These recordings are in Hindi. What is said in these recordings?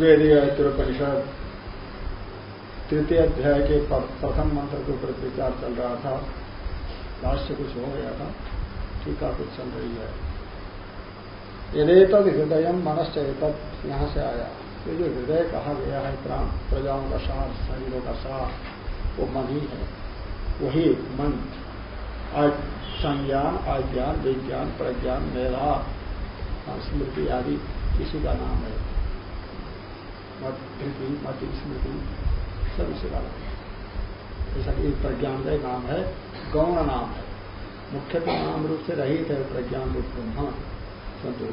ऋग्वेदीय परिषद तृतीय अध्याय के प्रथम मंत्र के ऊपर विचार चल रहा था। भाष्य कुछ हो गया था। टीका कुछ चल रही है। यदेतद हृदय मनश्चेतत यहाँ से आया। ये जो हृदय कहा गया है, प्राण, प्रजाओं का सार, शरीरों का सार, वो मन ही है। वही मन आज संज्ञान, आज्ञान, विज्ञान, प्रज्ञान, मेधा स्मृति आदि, किसी का नाम है। धृति मत स्मृति सब इसी का नाम है जैसा कि प्रज्ञान का नाम है, गौण नाम है। मुख्यतः नाम रूप से रहित है प्रज्ञान रूप ब्रह्म किंतु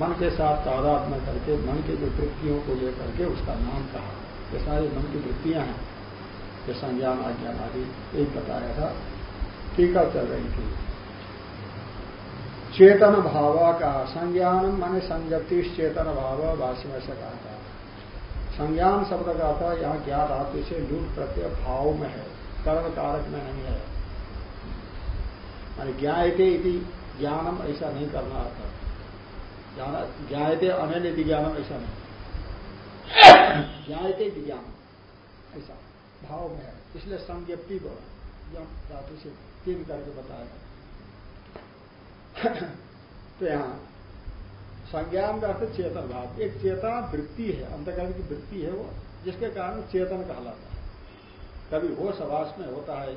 मन के साथ तादाद में करके, मन की जो वृत्तियों को लेकर के उसका नाम कहा। ये सारी मन की वृत्तियाँ हैं। ये संज्ञान, आज्ञान आदि एक बताया था। टीका चल रही थी। चेतन भाव का संज्ञान माने संजप्ति चेतन भाव भाष्य में से कहा था। संज्ञान शब्द का अर्थ है यहाँ ज्ञात धातु से लूट प्रत्यय भाव में है। कर्ण कारक में नहीं है। मानी ज्ञाते ज्ञानम ऐसा नहीं करना आता ज्ञाते अनन्य ज्ञानम ऐसा नहीं। ज्ञाते ज्ञान ऐसा भाव में है। इसलिए संज्ञप्ति धातु से तीन करके बताया। तो यहाँ संज्ञान का अर्थ चेतन भाव। एक चेतना वृत्ति है, अंतकरण की वृत्ति है वो, जिसके कारण चेतन कहलाता है। कभी होश आवास में होता है,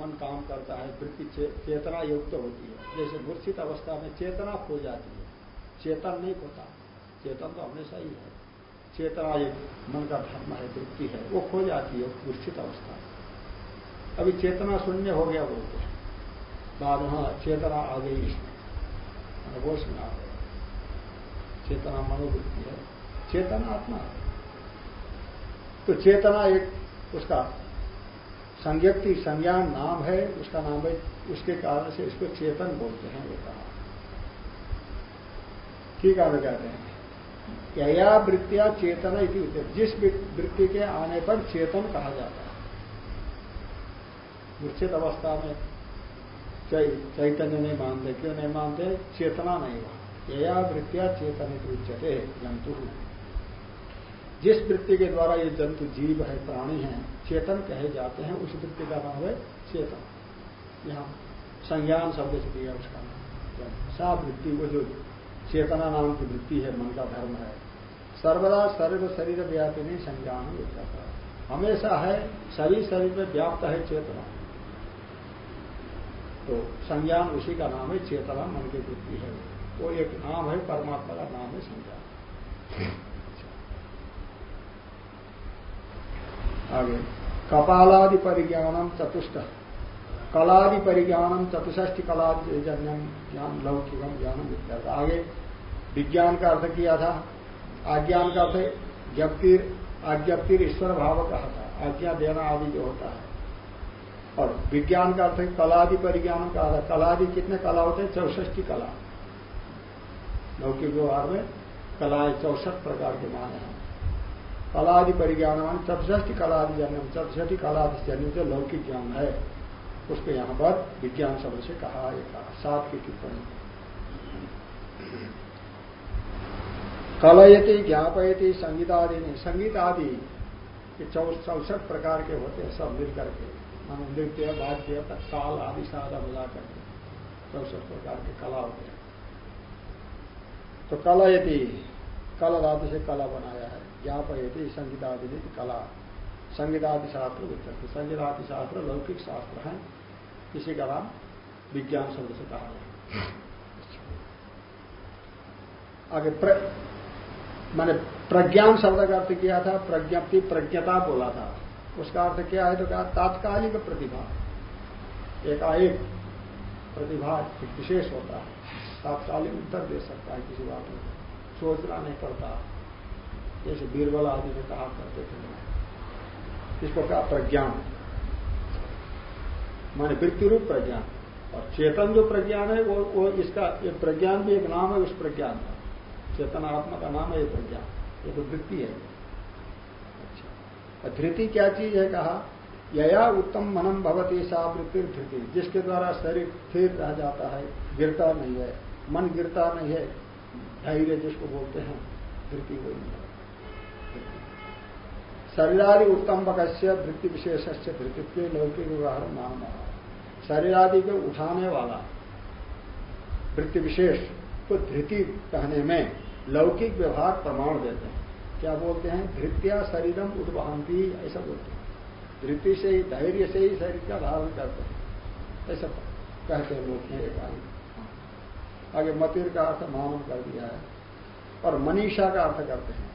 मन काम करता है, वृत्ति चेतना युक्त तो होती है। जैसे मूर्छित अवस्था में चेतना खो जाती है। चेतन नहीं होता चेतन तो हमेशा ही है। चेतना एक मन का धर्म है, वृत्ति है, वो खो जाती है, मूर्छित अवस्था में। अभी चेतना शून्य हो गया बोलते हैं। बाद हाँ चेतना आ गई इसमें। होश में आ गया। चेतना मनोवृत्ति है। चेतना आत्मा है। तो चेतना एक उसका संज्ञप्ति, संज्ञान नाम है, उसका नाम है, उसके कारण से इसको चेतन बोलते हैं, ये कहा। ठीक है कहते हैं। यया वृत्तिया चेतना इति जिस वृत्ति के आने पर चेतन कहा जाता है। निश्चित अवस्था में चैतन्य नहीं मानते, क्यों नहीं मानते? चेतना नहीं वहाँ यया वृत्तिया चेतन उच्चते जंतु। जिस वृत्ति के द्वारा ये जंतु जीव है, प्राणी है, चेतन कहे जाते हैं, उस वृत्ति का नाम है चेतन। यहाँ संज्ञान शब्द से दिया उसका नाम। सा वृत्ति, वो जो चेतना नाम की वृत्ति है, मन का धर्म है, सर्वदा सर्व शरीर व्यापी नहीं संज्ञान हो हमेशा है सभी शरीर में व्याप्त है चेतना। तो संज्ञान उसी का नाम है, चेतना मन की वृत्ति है। वो एक नाम है, परमात्मा का नाम है संज्ञान आगे, कपालादि परिज्ञानम चतुष्ट। कलादि परिज्ञानम चतुष्टि कलादि जन्यम ज्ञान, लौकिकम ज्ञानम इत्यादि। आगे, विज्ञान का अर्थ किया था। आज्ञान का अर्थ ज्ञप्तिर आज्ञप्तिर ईश्वर भाव कहा था आज्ञा देना आदि जो होता है। और विज्ञान का अर्थ कलादि परिज्ञान कहा था कलादि कितने कला होते हैं? चौसठी कला। लौकिक व्यवहार में कलाएँ चौसठ प्रकार के माने हैं। कलादि परिज्ञान मान चतुष्टि कलादि जन्म, चतुष्टि कलादि जन्म जो लौकिक ज्ञान है। उसको यहाँ पर विज्ञान शब्द से कहा सात की टिप्पणी। कलयति, ज्ञापयति संगीत आदि नहीं संगीत आदि चौसठ प्रकार के होते हैं, सब मिल करके। मान नृत्य, वाद्य ताल आदि साधा मिला करके। चौसठ प्रकार के कला होते हैं। तो कला कलयति कल धातु से कला बनाया है ज्ञापयति संगीत आदि कला। संगीतादि शास्त्र विचरते संगीतादि शास्त्र लौकिक शास्त्र है। इसी का नाम विज्ञान शब्द से कहा गया आगे प्र, मैंने प्रज्ञान शब्द का अर्थ किया था प्रज्ञप्ति प्रज्ञता बोला था। उसका अर्थ क्या है? तो कहा तात्कालिक प्रतिभा। एकाएक प्रतिभा विशेष होता है। तात्कालिक उत्तर दे सकता है किसी बात में। सोचना नहीं पड़ता। जैसे बीरबल आदि ने कहा करते थे। इसको कहा? प्रज्ञान। माने वृत्ति रूप प्रज्ञान। और चेतन जो प्रज्ञान है, वो वो इसका, ये प्रज्ञान भी एक नाम है, उस प्रज्ञान का। चेतन आत्मा का नाम है ये प्रज्ञान। ये तो वृत्ति है। अच्छा। धृति क्या चीज़ है कहा? यया उत्तम मनम भवती सा वृत्ति धृति। जिसके द्वारा शरीर स्थिर रह जाता है, गिरता नहीं है। मन गिरता नहीं है, धैर्य जिसको बोलते हैं धृति वही नहीं शरीरादि उत्तम बकस्य वृत्ति विशेष से धृतित्व लौकिक व्यवहार नाम शरीरादि को उठाने वाला वृत्ति विशेष को धृति कहने में लौकिक व्यवहार प्रमाण देते हैं। क्या बोलते हैं? धृत्या शरीरम उद्वहंती ऐसा बोलते हैं। धृति से ही, धैर्य से ही शरीर का धारण करते हैं। ऐसा कहते हैं लोग एक आगे आगे मतिर का अर्थ मानव कर दिया है। और मनीषा का अर्थ करते हैं।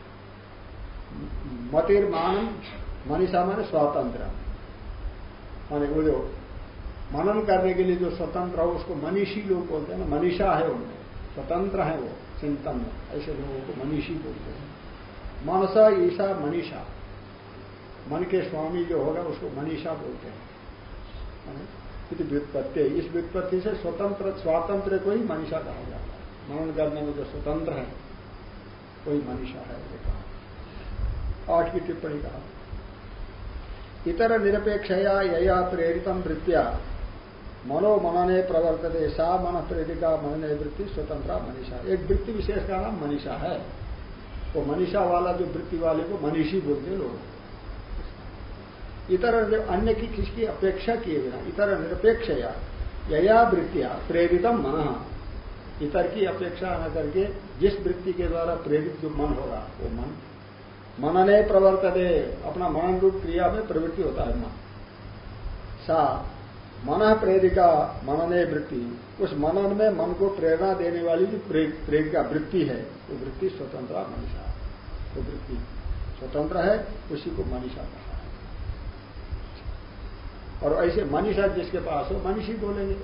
मतिर्मान मनीषा माने स्वातंत्र। माने वो जो मनन करने के लिए जो स्वतंत्र हो, उसको मनीषी लोग बोलते हैं ना। मनीषा है उनमें स्वतंत्र है वो, चिंतन में। ऐसे लोगों को मनीषी बोलते हैं। मनसा, ईशा, मनीषा। मन के स्वामी जो होगा, उसको मनीषा बोलते हैं। व्युत्पत्ति। इस व्युत्पत्ति से स्वतंत्र स्वातंत्र को ही मनीषा कहा जाता है। मनन करने में जो स्वतंत्र है कोई मनीषा है, ये कहा। आठ की टिप्पणी कहा। इतर निरपेक्षया यया प्रेरितम वृत्तिया। मनो मनने प्रवर्तते, सा मन प्रेरिका मनने वृत्ति स्वतंत्र मनीषा। एक वृत्ति विशेष का नाम मनीषा है। वो मनीषा वाला जो वृत्ति वाले को मनीषी बोलते लोग। इतर अन्य की किसकी अपेक्षा किए बिना, इतर निरपेक्ष या वृत्तिया, प्रेरितम मन। इतर की अपेक्षा न करके जिस वृत्ति के द्वारा प्रेरित जो मन होगा, वो मन। मनने प्रवर्तते, अपना मनन रूप क्रिया में प्रवृत्ति होता है मन। सा, मन प्रेरिका, मनने वृत्ति। उस मनन में मन को प्रेरणा देने वाली जो प्रेरिका वृत्ति है। वो वृत्ति स्वतंत्र मनीषा वो वृत्ति स्वतंत्र है, उसी को मनीषा है। और ऐसे मनीषा जिसके पास हो, मनीषी बोलेंगे।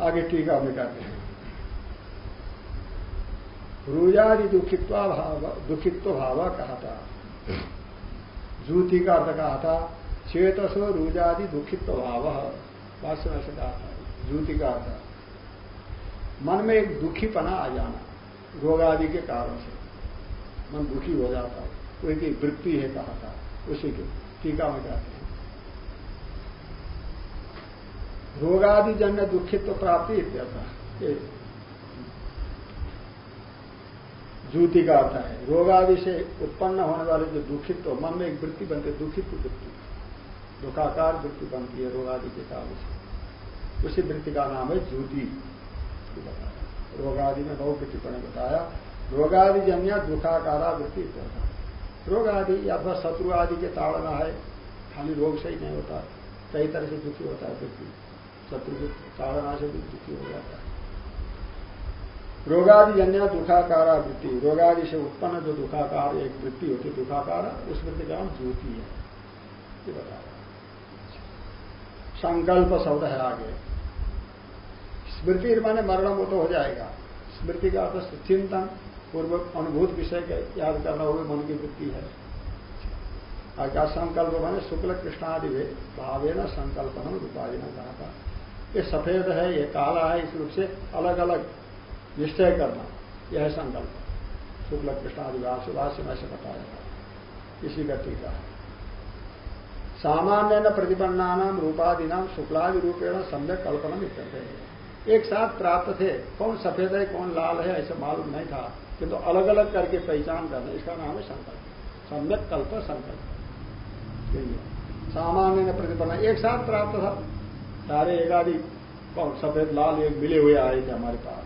आगे टीका में कहते हैं। रुजादि दुखित्व भाव दुखित्व भाव कहा था। जूति का अर्थ कहा था, चेतसो रुजादि दुखित्व भाव। वास्तव ऐसे कहा था, जूति का अर्थ। मन में एक दुखीपना आ जाना रोग आदि के कारण से। मन दुखी हो जाता है, कोई एक वृत्ति है कहा था। उसी के टीका में कहते हैं। रोगादि जन्य दुखित्व प्राप्ति इत्यर्थ जूति का अर्थ है। रोग आदि से उत्पन्न होने वाले जो दुखित तो मन में एक वृत्ति बनती है वृत्ति। दुखाकार वृत्ति बनती है रोग आदि के कारण से। उसी वृत्ति का नाम है ज्योति बताया रोग आदि में बहुत टिप्पणी बताया। रोगादि जन्या दुखाकारा वृत्ति रोग आदि अथवा शत्रु आदि के ताड़ना है, खाली रोग से ही नहीं होता। कई तरह से दुखी होता है व्यक्ति। शत्रु की ताड़ना से भी दुखी हो जाता है। रोगादि जन्य दुखाकारा वृत्ति। रोगादि से उत्पन्न जो दुखाकार एक वृत्ति होती है, दुखाकार, उस वृत्ति का नाम ज्योति है। ये बता रहा संकल्प शब्द है आगे। स्मृति माने मरण वो तो हो जाएगा। स्मृति का अर्थ चिंतन पूर्व अनुभूत विषय याद करना हुए मन की वृत्ति है। आज्ञा संकल्प माने शुक्ल कृष्णादि भावे न संकल्पन रूपादि ने कहा था ये सफ़ेद है, ये काला है, इस रूप से अलग अलग निश्चय करना, यह संकल्प। शुक्ल कृष्ण आदिवास भाष्य में से बताया था। इसी का। टीका है सामान्य न प्रतिपन्ना नाम रूपादि नाम शुक्लादि रूपेण सम्यक कल्पना मिलते एक साथ प्राप्त थे, कौन सफ़ेद है, कौन लाल है, ऐसा मालूम नहीं था। किंतु तो अलग अलग करके पहचान करना इसका नाम है संकल्प सम्यक कल्प संकल्प। सामान्य न प्रतिपन्ना एक साथ प्राप्त था। सारे एकादि सफ़ेद, लाल, एक मिले हुए आए थे हमारे पास।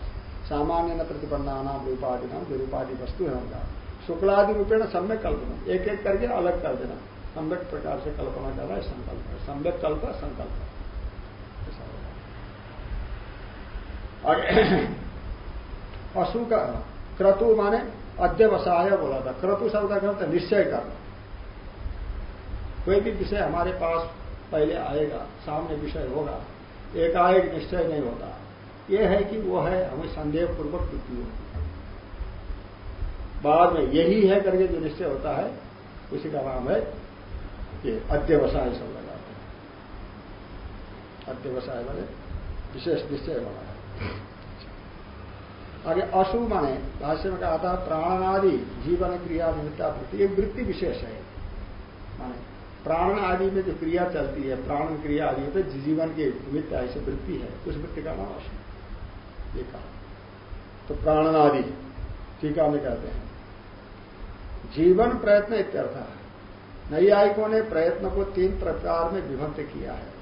सामान्य न प्रतिपन्ना नाम, रूपादि नाम जो रूपादि वस्तु है उनका। शुक्लादि रूपेण सम्यक कल्पना एक एक करके अलग कर देना। सम्यक प्रकार से कल्पना कर रहा है, संकल्प सम्यक कल्प, संकल्प आगे। अशु का क्रतु माने अध्यवसाय बोला था। क्रतु शब्द का निश्चय करना कोई भी विषय हमारे पास पहले आएगा, सामने विषय होगा, एकाएक निश्चय नहीं होता। यह है कि वो है, हमें संदेह पूर्वक वृत्ति होती बाद में यही है करके जो निश्चय होता है, उसी का नाम है ये अध्यवसाय लगाते हैं अध्यवसाय वाले विशेष निश्चय बना है। आगे अशु माने, भाष्य में कहा था, प्राणादि जीवन क्रिया निमित्ता वृत्ति एक वृत्ति विशेष है। माने प्राण आदि में जो क्रिया चलती है, प्राण क्रिया आदि तो जीवन के निमित्त ऐसी वृत्ति है। उस वृत्ति का नाम अशु ये कहा। तो प्राण आदि टीका में कहते हैं। जीवन प्रयत्न इत्यर्थ है। नई नैयायिकों ने प्रयत्न को तीन प्रकार में विभक्त किया है।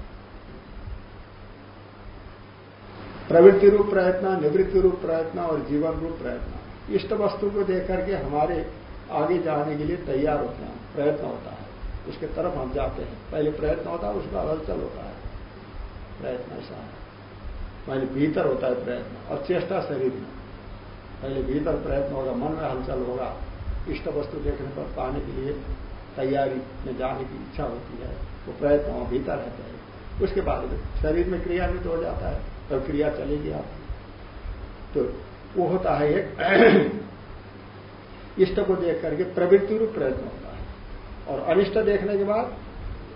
प्रवृत्ति रूप प्रयत्न, निवृत्ति रूप प्रयत्न और जीवन रूप प्रयत्न। इष्ट वस्तु को देख करके हमारे आगे जाने के लिए तैयार होते हैं, प्रयत्न होता है। उसके तरफ़ हम जाते हैं। पहले प्रयत्न होता है, उसका हलचल होता है। प्रयत्न ऐसा है। पहले भीतर होता है प्रयत्न और चेष्टा शरीर में। पहले भीतर प्रयत्न होगा, मन में हलचल होगा। इष्ट वस्तु देखने पर पाने के लिए तैयारी में जाने की इच्छा होती है। वो प्रयत्न भीतर है। उसके बाद शरीर में क्रियान्वित हो जाता है। तब क्रिया चलेगी आपकी। तो वो होता है एक इष्ट को देख करके प्रवृत्ति रूप प्रयत्न होता है। और अनिष्ट देखने के बाद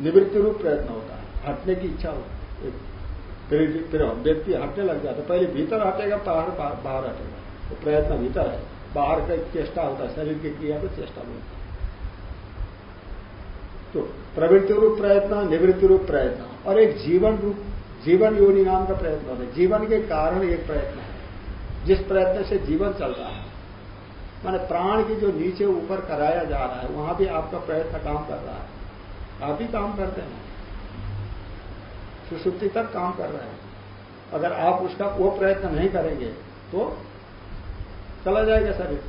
निवृत्ति रूप प्रयत्न होता है। हटने की इच्छा होती है। फिर व्यक्ति हटने लग जाता है। पहले भीतर हटेगा, बाहर बाहर हटेगा। तो प्रयत्न भीतर है। बाहर का चेष्टा होता है। शरीर की क्रिया पर चेष्टा बोलते है। तो प्रवृत्ति रूप प्रयत्न, निवृत्ति रूप प्रयत्न और एक जीवन रूप जीवन योनि नाम का प्रयत्न होता है। जीवन के कारण एक प्रयत्न है। जिस प्रयत्न से जीवन चल रहा है, माने प्राण की जो नीचे ऊपर कराया जा रहा है, वहाँ भी आपका प्रयत्न काम कर रहा है। आप ही काम करते हैं। सुसुप्ति तक काम कर रहे हैं। अगर आप उसका वो प्रयत्न नहीं करेंगे तो चला जाएगा शरीर।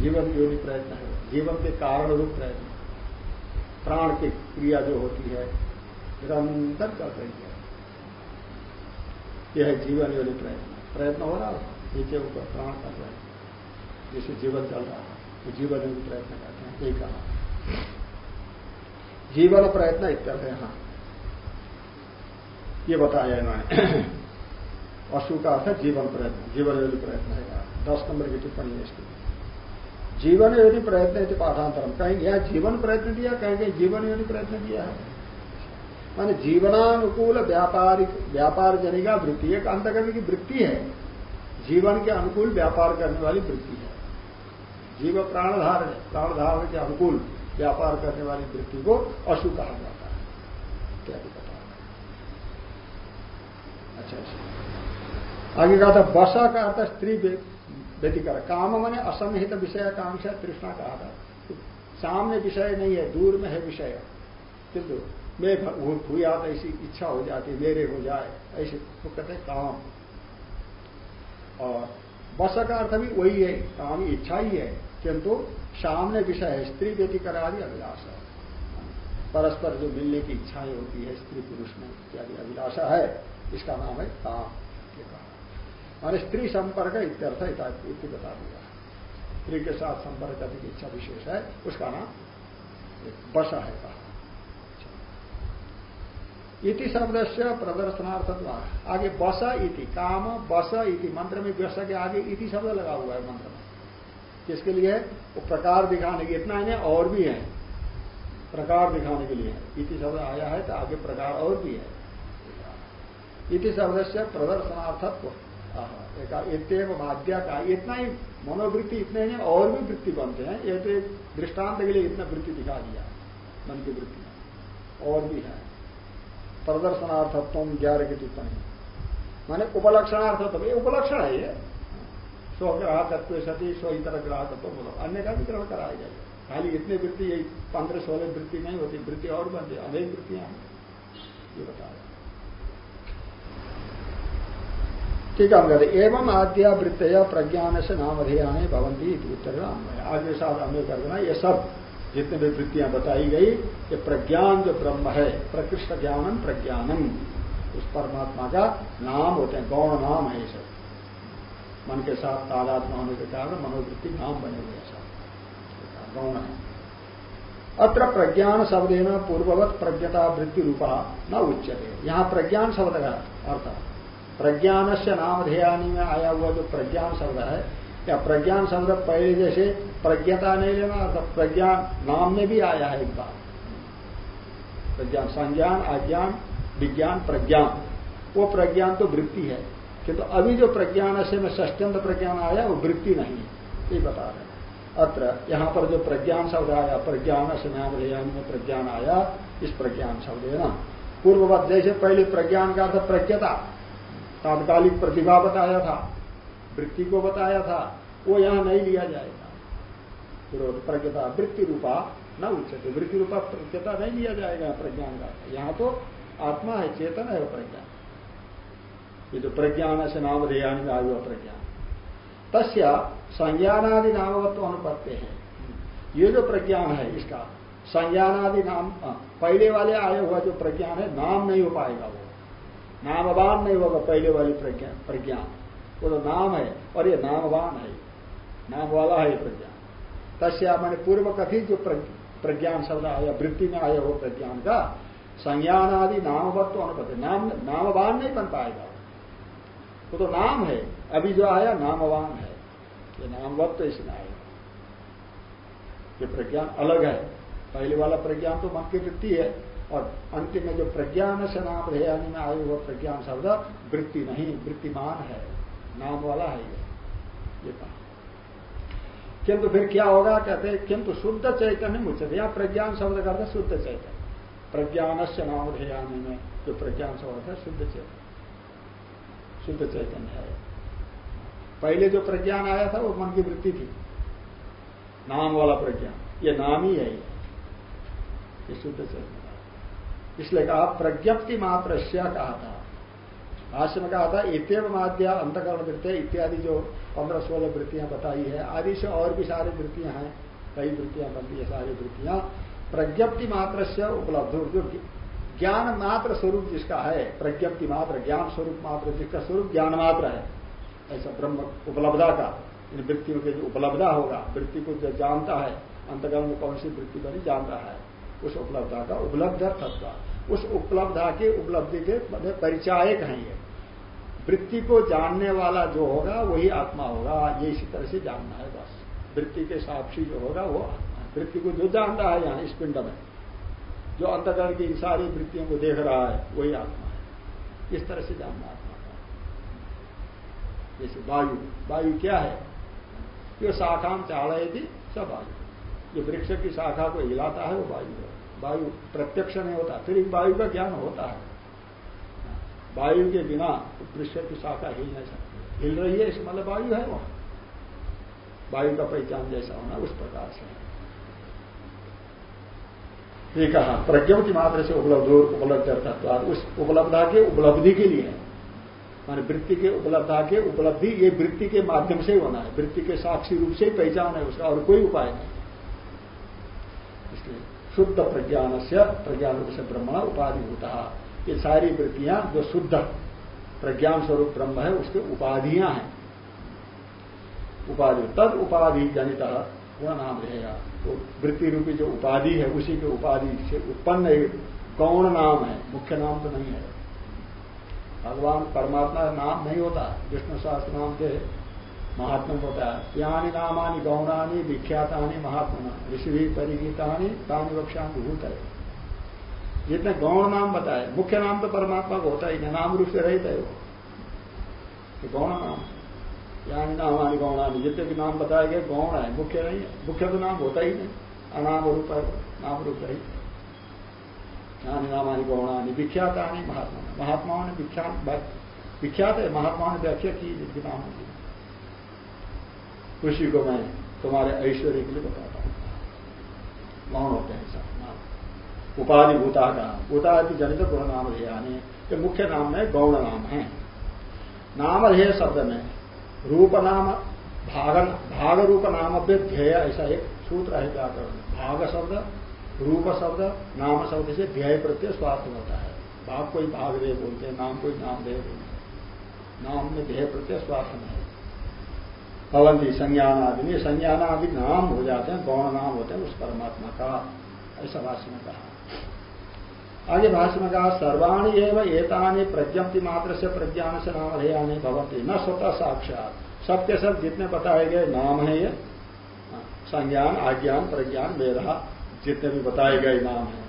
जीवन योनि प्रयत्न है। जीवन के कारण रूप प्रयत्न। प्राण की क्रिया जो होती है, निरंतर चल रही है। यह है जीवन योनि प्रयत्न। प्रयत्न हो रहा है, नीचे ऊपर प्राण कर रहे हैं जिसे जीवन चल रहा है जीवन योनि प्रयत्न करते हैं यही कहा। जीवन प्रयत्न इत्यर्थ यहाँ ये बताया इन्होंने। अशु का अर्थ है जीवन प्रयत्न, जीवन योनि प्रयत्न है दस नंबर की टिप्पणी है इसकी। जीवन यदि प्रयत्न है पाठांतरम। कहीं यह जीवन प्रयत्न दिया कहीं कहीं जीवन यदि प्रयत्न दिया है। माने जीवनानुकूल व्यापारिक व्यापार जनिका वृत्ति, एक अंतकर्म की वृत्ति है। जीवन के अनुकूल व्यापार करने वाली वृत्ति है। जीव प्राणधार प्राणधारण के अनुकूल व्यापार करने वाली वृत्ति को अशु कहा जाता है। क्या बता अच्छा अच्छा। आगे कहा था बसा का अर्थ स्त्री व्यतिकर काम मैंने असमहित विषय कांक्षा तृष्णा कहा था। सामने विषय नहीं है, दूर में है विषय। किंतु मैं हुआ तो ऐसी इच्छा हो जाती मेरे हो जाए, ऐसे तो कहते काम। और बस का अर्थ भी वही है, काम इच्छा ही है, किंतु सामने विषय है, स्त्री व्यतिकर आदि अभिलाषा परस्पर जो मिलने की इच्छाएँ होती है, स्त्री पुरुष में इत्यादि अभिलाषा है, इसका नाम है काम माने स्त्री संपर्क इत्यर्थ इति बता दिया। स्त्री के साथ संपर्क करने की इच्छा विशेष है, उसका नाम बसा है कहा इति शब्द से प्रदर्शनार्थत्व। आगे बस इति, काम, बस इति, मंत्र में व्यस के आगे इति शब्द लगा हुआ है मंत्र में। किसके लिए? वो प्रकार दिखाने के इतना ही और भी है। प्रकार दिखाने के लिए। इति शब्द आया है तो आगे प्रकार और भी है। इति शब्द से प्रदर्शनार्थत्व इतव माध्या का इतना ही मनोवृत्ति, इतने हैं, और भी वृत्ति बनते हैं। ये तो एक दृष्टांत के लिए इतना वृत्ति दिखा दिया। मन की वृत्ति। और भी है। प्रदर्शनार्थत्व ग्यारह की टिप्पणी माने उपलक्षणार्थत्व। ये उपलक्षण है ये। स्वग्राहकत्व सती स्व इतर ग्राहकत्व बोलो। अन्य का भी ग्रहण कराया जाए खाली इतनी वृत्ति यही पंद्रह सोलह वृत्ति नहीं होती। वृत्ति और बनती अनेक वृत्तियाँ हैं। ये बताया ठीक है कहते एवं आद्या वृत्तया प्रज्ञान से नाम भवंती उत्तर आगे साथ हमें कर देना। ये सब जितने भी वृत्तियाँ बताई गई ये प्रज्ञान जो ब्रह्म है, प्रकृष्ट ज्ञानम प्रज्ञानम। उस परमात्मा का नाम होते हैं, गौण नाम है सब। मन के साथ तादात्मा होने के कारण मनोवृत्ति नाम बने हुए सब। गौण है। अत्र प्रज्ञान शब्द न पूर्ववत प्रज्ञता वृत्ति रूपा न उच्चते यहाँ प्रज्ञान शब्द का अर्थ प्रज्ञान से नाम ध्यानी में आया हुआ जो प्रज्ञान शब्द है, या प्रज्ञान शब्द पहले जैसे प्रज्ञता नहीं लेना अर्थात प्रज्ञान नाम में भी आया है एक बार प्रज्ञान संज्ञान, अज्ञान, विज्ञान, प्रज्ञान। वो प्रज्ञान तो वृत्ति है। किंतु तो अभी जो प्रज्ञान से में षष्ट्यंत प्रज्ञान आया, वो वृत्ति नहीं है। ये बता रहे अत्र यहाँ पर जो प्रज्ञान शब्द आया, प्रज्ञान से नाम में प्रज्ञान आया, इस प्रज्ञान शब्द है ना। पूर्ववत जैसे पहले प्रज्ञान का अर्थ प्रज्ञता, तात्कालिक प्रतिभा बताया था, वृत्ति को बताया था, वो यहाँ नहीं लिया जाएगा। प्रज्ञता वृत्ति रूपा न उच्चते वृत्ति रूपा प्रज्ञता नहीं लिया जाएगा प्रज्ञान का। यहाँ तो आत्मा है, चेतन है वो प्रज्ञा। ये जो प्रज्ञान से नाम रेयान में आयु प्रज्ञान तस्या संज्ञानादि नामवत्व अनुपत्ति है। ये जो प्रज्ञान है इसका, संज्ञानादि नाम पहले वाले आया हुआ जो प्रज्ञान है, नाम नहीं हो पाएगा वो। नामवान नहीं होगा पहले वाली प्रज्ञान। वो तो नाम है और ये नामवान है। नाम वाला है प्रज्ञा। तस्या मैंने पूर्व कथित जो प्रज्ञान शब्द आया, वृत्ति में आया वो प्रज्ञान का संज्ञान आदि नामवत्व अनुपति नाम, नामवान नहीं बन पाएगा। वो तो नाम है, अभी जो आया नामवान है। ये नामवत्व इसमें आएगा ये प्रज्ञान अलग है। पहले वाला प्रज्ञान तो मन की वृत्ति है, और अंतिम में जो प्रज्ञान से नाम रेयानी में आयु हुआ प्रज्ञान शब्द, वृत्ति नहीं, वृत्तिमान है। नाम वाला है ये। ये कहा। किंतु फिर क्या होगा? कहते हैं, किंतु शुद्ध चैतन्य मुझसे यहाँ प्रज्ञान शब्द करते शुद्ध चैतन्य। प्रज्ञान से नाम रेयानी में, जो प्रज्ञान शब्द है शुद्ध चैतन्य। शुद्ध चैतन्य है। पहले जो प्रज्ञान आया था, वो मन की वृत्ति थी। नाम वाला प्रज्ञान। ये नाम ही है ये। शुद्ध चैतन्य इसलिए कहा, प्रज्ञप्ति मात्र कहा था। भाष्य में कहा था इतव माध्य अंतकरण वृत्ति इत्यादि जो पंद्रह सोलह वृत्तियाँ बताई है। आदि से और भी सारी वृत्तियाँ हैं। कई वृत्तियाँ बनती है सारी वृत्तियाँ। प्रज्ञप्ति मात्र से उपलब्ध जो ज्ञान मात्र स्वरूप जिसका है, प्रज्ञप्ति मात्र, ज्ञान स्वरूप मात्र जिसका स्वरूप ज्ञान मात्र है, ऐसा ब्रह्म उपलब्धा का, इन वृत्तियों के जो उपलब्धा होगा, वृत्ति को जो जानता है, अंतकरण में कौन सी वृत्ति बनी जानता है, उस उपलब्धा का उपलब्ध तत्व। उस उपलब्धा के उपलब्धि के परिचायक हैं ये। वृत्ति को जानने वाला जो होगा, वही आत्मा होगा। ये इसी तरह से जानना है बस। वृत्ति के साक्षी जो होगा, वो आत्मा वृत्ति को जो जान रहा है यहाँ इस पिंड में, जो अंतकरण की सारी वृत्तियों को देख रहा है, वही आत्मा है। इस तरह से जानना आत्मा का जैसे वायु। वायु क्या है? जो शाखा में चाह रहे थी सब वायु। जो वृक्ष की शाखा को हिलाता है, वो वायु है। वायु प्रत्यक्ष नहीं होता। फिर वायु का ज्ञान होता है। वायु के बिना वृक्ष की शाखा हिल नहीं सकती। हिल रही है इस मतलब वायु है वहाँ। वायु का पहचान जैसा होना उस प्रकार से ये कहा, प्रज्ञप्ति मात्र से उपलब्ध उपलब्ध तत्व उस उपलब्धा के उपलब्धि के लिए। माने वृत्ति के उपलब्धा के उपलब्धि, ये वृत्ति के माध्यम से ही होना है। वृत्ति के साक्षी रूप से ही पहचान है उसका और कोई उपाय नहीं। इसलिए शुद्ध प्रज्ञान से प्रज्ञान रूप से ब्रह्म उपाधि होता ये सारी वृत्तियाँ जो शुद्ध प्रज्ञान स्वरूप ब्रह्म है, उसके उपाधियाँ हैं। उपाधि, तद उपाधि जनित गुण नाम रहेगा तो वृत्ति रूपी जो उपाधि है, उसी के उपाधि से उत्पन्न गौण नाम है, मुख्य नाम तो नहीं है। भगवान परमात्मा नाम नहीं होता, विष्णु शास्त्र नाम के महात्मा होता है। यानी नामानी, गौणानी, विख्यातानी, महात्मा, ऋषि, परिगीतानी तानी वक्षा भूत है जितने गौण नाम बताए मुख्य नाम तो परमात्मा को होता ही नहीं, नाम रूप से रहता है वो। गौण नाम यानी नामानी गौणानी, जितने भी नाम बताए गए, गौण है, मुख्य नहीं है। मुख्य तो नाम होता ही नहीं, अनाम रूप है, नाम रूप रही यानी नामानी गौणानी, विख्यातानी महात्मा। महात्माओं ने विख्यात विख्यात है, महात्माओं ने व्याख्या की जिनके नाम होती उसी को मैं तुम्हारे ऐश्वर्य के लिए बताता हूँ। गौण होते हैं सब। उपाधि भूता का भूतादि जनित गुण नाम ध्यान। ये मुख्य नाम में गौण नाम है। नामधेय शब्द में रूप नाम, भाग भाग रूप नाम ध्येय ऐसा एक सूत्र है व्याकरण भाग शब्द, रूप शब्द, नाम शब्द से ध्येय प्रत्यय स्वार्थ होता है। भाग कोई भाग दे बोलते हैं, नाम कोई नाम दे बोलते हैं। नाम में ध्येय प्रत्यय स्वार्थ में है। भवंती संज्ञान आदि संज्ञान आदि नाम हो जाते हैं, गौण नाम होते हैं उस परमात्मा का, ऐसा भाष्य में कहा। आगे भाष्य में कहा, सर्वाणी एवं एतानी प्रज्ञप्ति मात्र से प्रज्ञान से नाम नहीं भवंती न स्वतः साक्षात। सबके सब जितने बताए गए नाम है ये संज्ञान, आज्ञान, प्रज्ञान मेरा जितने भी बताए गए नाम है।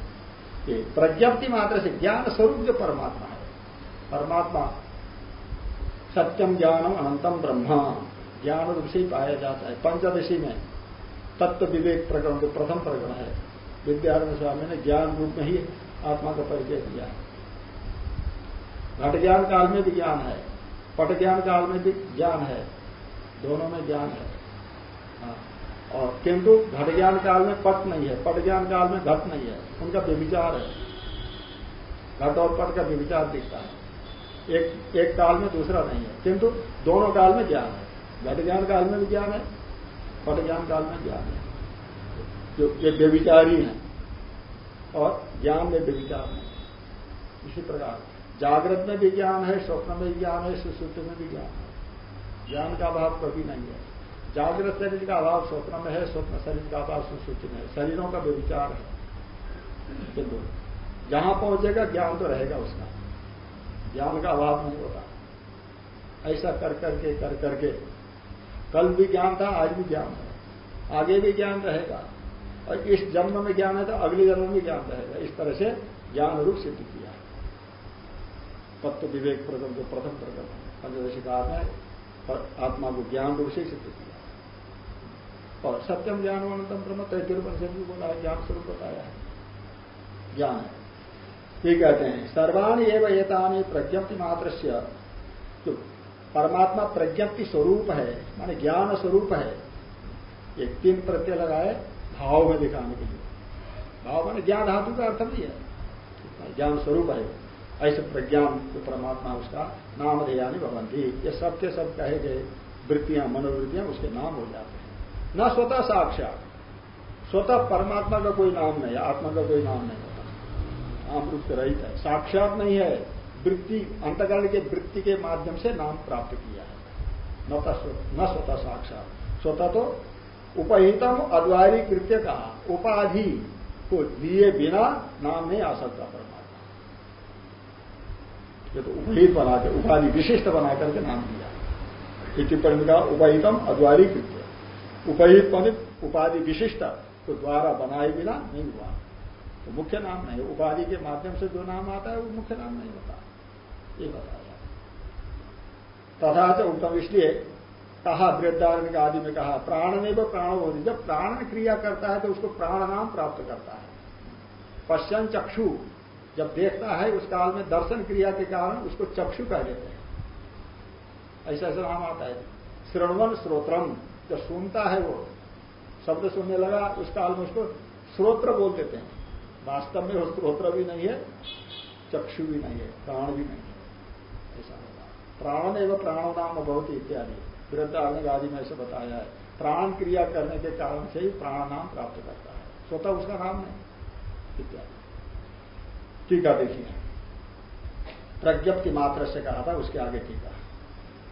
ये प्रज्ञप्ति मात्र से ज्ञान स्वरूप जो परमात्मा है। परमात्मा सत्यम ज्ञानम अनंतम ब्रह्म ज्ञान रूप से ही पाया जाता है। पंचदशी में तत्व विवेक प्रकरण जो प्रथम प्रकरण है विद्यारण स्वामी ने ज्ञान रूप में ही आत्मा का परिचय दिया। घट ज्ञान काल में भी ज्ञान है, पट ज्ञान काल में भी ज्ञान है, दोनों में ज्ञान है। हाँ। और किंतु घट ज्ञान काल में पट नहीं है, पट ज्ञान काल में घट नहीं है, उनका व्यविचार है। घट और पट का व्यविचार दिखता है। एक एक काल में दूसरा नहीं है, किंतु दोनों काल में ज्ञान है। घट ज्ञान काल में भी ज्ञान है, पट ज्ञान काल में ज्ञान है। जो ये व्यविचारी है और ज्ञान में भी विचार नहीं इसी प्रकार, जागृत में भी ज्ञान है, स्वप्न में ज्ञान है, सुश्रुति में भी ज्ञान है। ज्ञान का अभाव कभी नहीं है। जागृत शरीर का अभाव स्वप्न में है, स्वप्न शरीर का अभाव सुश्रुति में है। शरीरों का भी विचार है। किंतु जहाँ पहुंचेगा, ज्ञान तो रहेगा उसका। ज्ञान का अभाव नहीं होता। ऐसा कर करके कर करके। कल भी ज्ञान था, आज भी ज्ञान है। आगे भी ज्ञान रहेगा। और इस जन्म में ज्ञान है तो अगले जन्म में ज्ञान रहेगा। इस तरह से ज्ञान रूप सिद्ध किया। तत्व विवेक प्रकरण जो प्रथम प्रकरण पंचदशी कहा है। आत्मा को ज्ञान रूप से सिद्ध किया। और सत्यम ज्ञान अनंतम ब्रह्म तैतिरुपनिषद भी बोला है, ज्ञान स्वरूप बताया है। ज्ञान है। ये कहते हैं, सर्वाणी एवं एतानी प्रज्ञप्ति मात्र जो परमात्मा प्रज्ञप्ति स्वरूप है, माने ज्ञान स्वरूप है, एक तीन प्रत्यय लगाए भाव में दिखाने के लिए भाव मैंने ज्ञान धातु का अर्थ भी है। ज्ञान स्वरूप है। ऐसे प्रज्ञान जो परमात्मा उसका नाम ध्यानी भवंती। ये सब के सब कहे गए वृत्तियाँ, मनोवृत्तियाँ उसके नाम हो जाते हैं। न स्वतः साक्षात। स्वतः परमात्मा का कोई नाम नहीं है आत्मा का कोई नाम नहीं होता। नाम रूप से रहित है। साक्षात नहीं है। वृत्ति, अंतकरण के वृत्ति के माध्यम से नाम प्राप्त किया है। न स्वतः साक्षात। स्वतः तो उपहितम अद्वारी कृत्य कहा। उपाधि को दिए बिना नाम नहीं आ सकता परमात्मा। ये तो उपहित बना के, उपाधि विशिष्ट बना करके नाम दिया। टिप्पणी का उपहितम अद्वारी कृत्य। उपहित मान उपाधि विशिष्ट को द्वारा बनाए बिना नहीं हुआ। तो मुख्य नाम नहीं, उपाधि के माध्यम से जो नाम आता है वो मुख्य नाम नहीं होता। ये बताया। तथा तो उत्तम, इसलिए कहा, वृद्धारण आदि में कहा, प्राण में वो प्राण होती जब प्राण क्रिया करता है तो उसको प्राण नाम प्राप्त करता है। पश्चन चक्षु, जब देखता है उस काल में दर्शन क्रिया के कारण, उसको चक्षु कह देते हैं। ऐसा ऐसा नाम आता है। श्रवण श्रोत्रम जब सुनता है वो, शब्द सुनने लगा, उस काल में उसको श्रोत्र बोल देते हैं। वास्तव में वो श्रोत्र भी नहीं है, चक्षु भी नहीं है, प्राण भी नहीं है। ऐसा होगा प्राण एवं प्राणो नाम बहुत इत्यादि। वृद्धारण आदि में ऐसे बताया है। प्राण क्रिया करने के कारण से ही प्राण नाम प्राप्त करता है। स्वतः उसका नाम नहीं। इत्यादि। टीका देखिए। प्रज्ञप्ति मात्र से कहा था, उसके आगे टीका।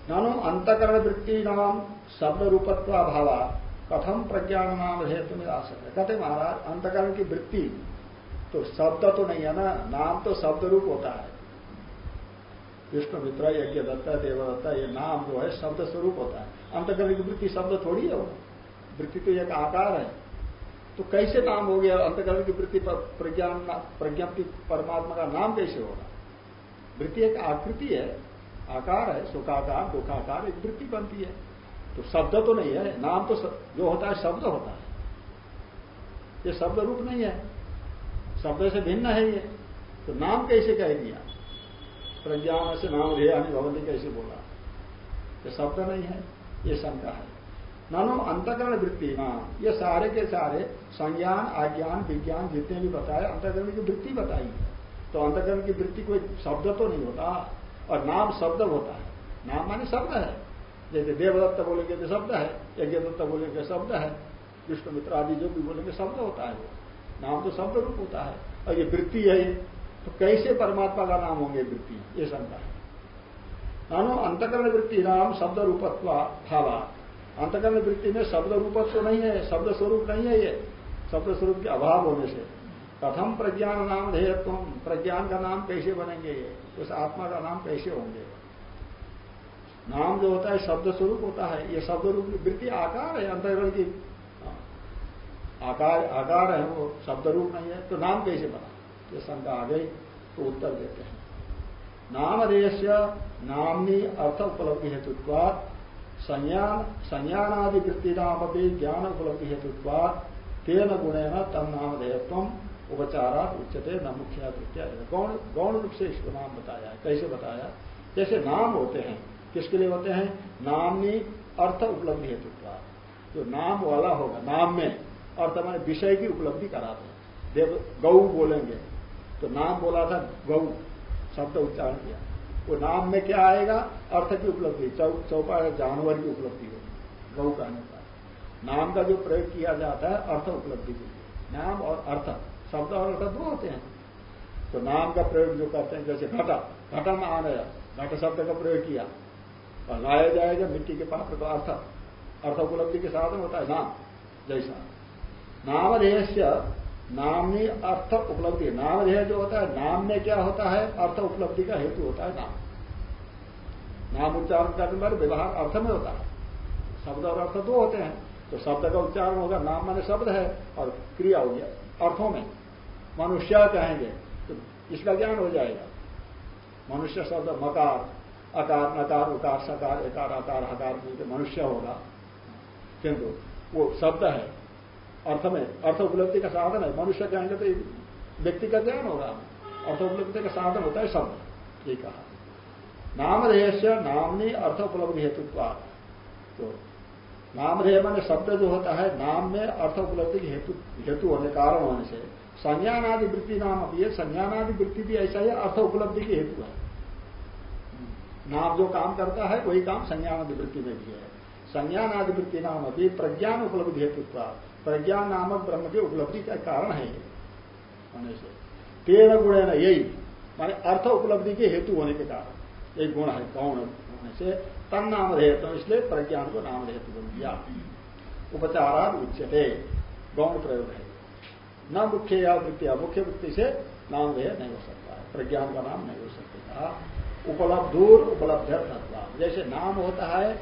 नानो अंतकरण वृत्ति नाम शब्द रूपत्वाभाव कथम प्रज्ञान नाम हेतु में आ सकते कहते महाराज, अंतकरण की वृत्ति तो शब्द तो नहीं है ना। नाम तो शब्द रूप होता है। विष्णु मित्र यज्ञ दत्ता, देवदत्ता, ये नाम जो है, शब्द स्वरूप होता है। अंतकरण की वृत्ति शब्द थोड़ी है वो। वृत्ति तो एक आकार है। तो कैसे नाम हो गया? अंतकरण की वृत्ति प्रज्ञान, प्रज्ञप्ति, परमात्मा का नाम कैसे होगा? वृत्ति एक आकृति है, आकार है, सुखाकार, दुखाकार, एक वृत्ति बनती है। तो शब्द तो नहीं है, नाम तो जो होता है, शब्द होता है। ये शब्द रूप नहीं है। शब्द से भिन्न है ये। तो नाम कैसे कह दिया प्रज्ञान से नाम ध्येयानी भवंती कैसे बोला। ये शब्द नहीं है, ये शंका है। नानो अंतकरण वृत्ति हाँ ये सारे के सारे संज्ञान, आज्ञान, विज्ञान जितने भी बताए, अंतकरण की वृत्ति बताई। है तो अंतकरण की वृत्ति कोई शब्द तो नहीं होता, और नाम शब्द होता है। नाम माने शब्द है। जैसे देवदत्त बोलेंगे तो शब्द है यज्ञ दत्त बोलेंगे शब्द है विष्णु मित्र आदि जो भी बोलेंगे, शब्द होता है वो। नाम तो शब्द रूप होता है। और ये वृत्ति है तो कैसे परमात्मा का नाम होंगे वृत्ति? ये शंका है। नानो अंतकरण वृत्ति नाम शब्द रूपत्व भावा। अंतकरण वृत्ति में शब्द रूपत्व नहीं है, शब्द स्वरूप नहीं है ये। शब्द स्वरूप के अभाव होने से। कथम प्रज्ञान नाम ध्येयत्व प्रज्ञान का नाम कैसे बनेंगे ये? उस आत्मा का नाम कैसे होंगे? नाम जो होता है, शब्द स्वरूप होता है। ये शब्द रूप वृत्ति आकार है अंतर्गण की। आकार आकार है वो, शब्द रूप नहीं है तो नाम कैसे बना? ये शंका आ गई तो उत्तर देते हैं। नामदेश नामनी अर्थ उपलब्धि हेतुत्वाद संज्ञान वृत्ति नाम अपनी ज्ञान उपलब्धि हेतुत्वाद तेन गुणेन तम नामधेयत्व उपचारा उच्चते न मुख्या गौण गौण रूप से इसको नाम बताया कैसे बताया? जैसे नाम होते हैं, किसके लिए होते हैं? नामनी अर्थ उपलब्धि हेतुत्वाद जो नाम वाला होगा, नाम में अर्थ मैंने विषय की उपलब्धि कराते हैं। देव, गौ बोलेंगे तो नाम बोला था गौ शब्द उच्चारण किया। वो नाम में क्या आएगा? अर्थ की उपलब्धि चौपा जानवर की उपलब्धि होगी गौ कहने का नाम का जो प्रयोग किया जाता है, अर्थ उपलब्धि के लिए। नाम और अर्थ, शब्द और अर्थ दो होते हैं। तो नाम का प्रयोग जो करते हैं, जैसे घटा घटा में आने घट शब्द का प्रयोग किया, और लाया जाएगा मिट्टी के पात्र तो अर्थ। अर्थ उपलब्धि के साधन होता है, नाम, जैसा। नामधेय नामनी अर्थ उपलब्धि। नामधेय जो होता है, नाम में क्या होता है? अर्थ उपलब्धि का हेतु होता है नाम। नाम उच्चारण करने पर व्यवहार अर्थ में होता है। शब्द और अर्थ दो होते हैं। तो शब्द का उच्चारण होगा, नाम माने शब्द है, और क्रिया हो गया अर्थों में। मनुष्य कहेंगे तो इसका ज्ञान हो जाएगा। मनुष्य शब्द मकार, अकार, नकार, उकार, सकार, एकार, आकार, हकार मनुष्य होगा। किंतु वो शब्द है। अर्थ में अर्थ उपलब्धि का साधन है। मनुष्य कहेंगे तो व्यक्ति का ज्ञान होगा। अर्थ उपलब्धि का साधन होता है शब्द ये कहा। नामधेय से नामनी अर्थ उपलब्धि हेतुत्व। तो नामधेय मान शब्द जो होता है, नाम में अर्थ उपलब्धि की हेतु हेतु होने, कारण होने से। संज्ञानादि वृत्ति नाम अभी है संज्ञानादि वृत्ति भी ऐसा ही अर्थ उपलब्धि की हेतु है। नाम जो काम करता है, वही काम संज्ञानादि वृत्ति में भी है। संज्ञानादि वृत्ति नाम अभी प्रज्ञान उपलब्धि हेतुत्व। प्रज्ञा नामक ब्रह्म की उपलब्धि का कारण है। होने से, तेरह गुण है ना, यही। माने अर्थ उपलब्धि के हेतु होने के कारण। एक गुण है गौण होने से, तन नाम तो इसलिए प्रज्ञान को नाम हेतु बन दिया उपचाराद उच्चते गौण प्रयोग है। न मुख्य या वृत्ति मुख्य वृत्ति से नाम देह नहीं हो सकता है। प्रज्ञान का नाम नहीं हो सकता उपलब्धूर उपलब्ध जैसे नाम होता है,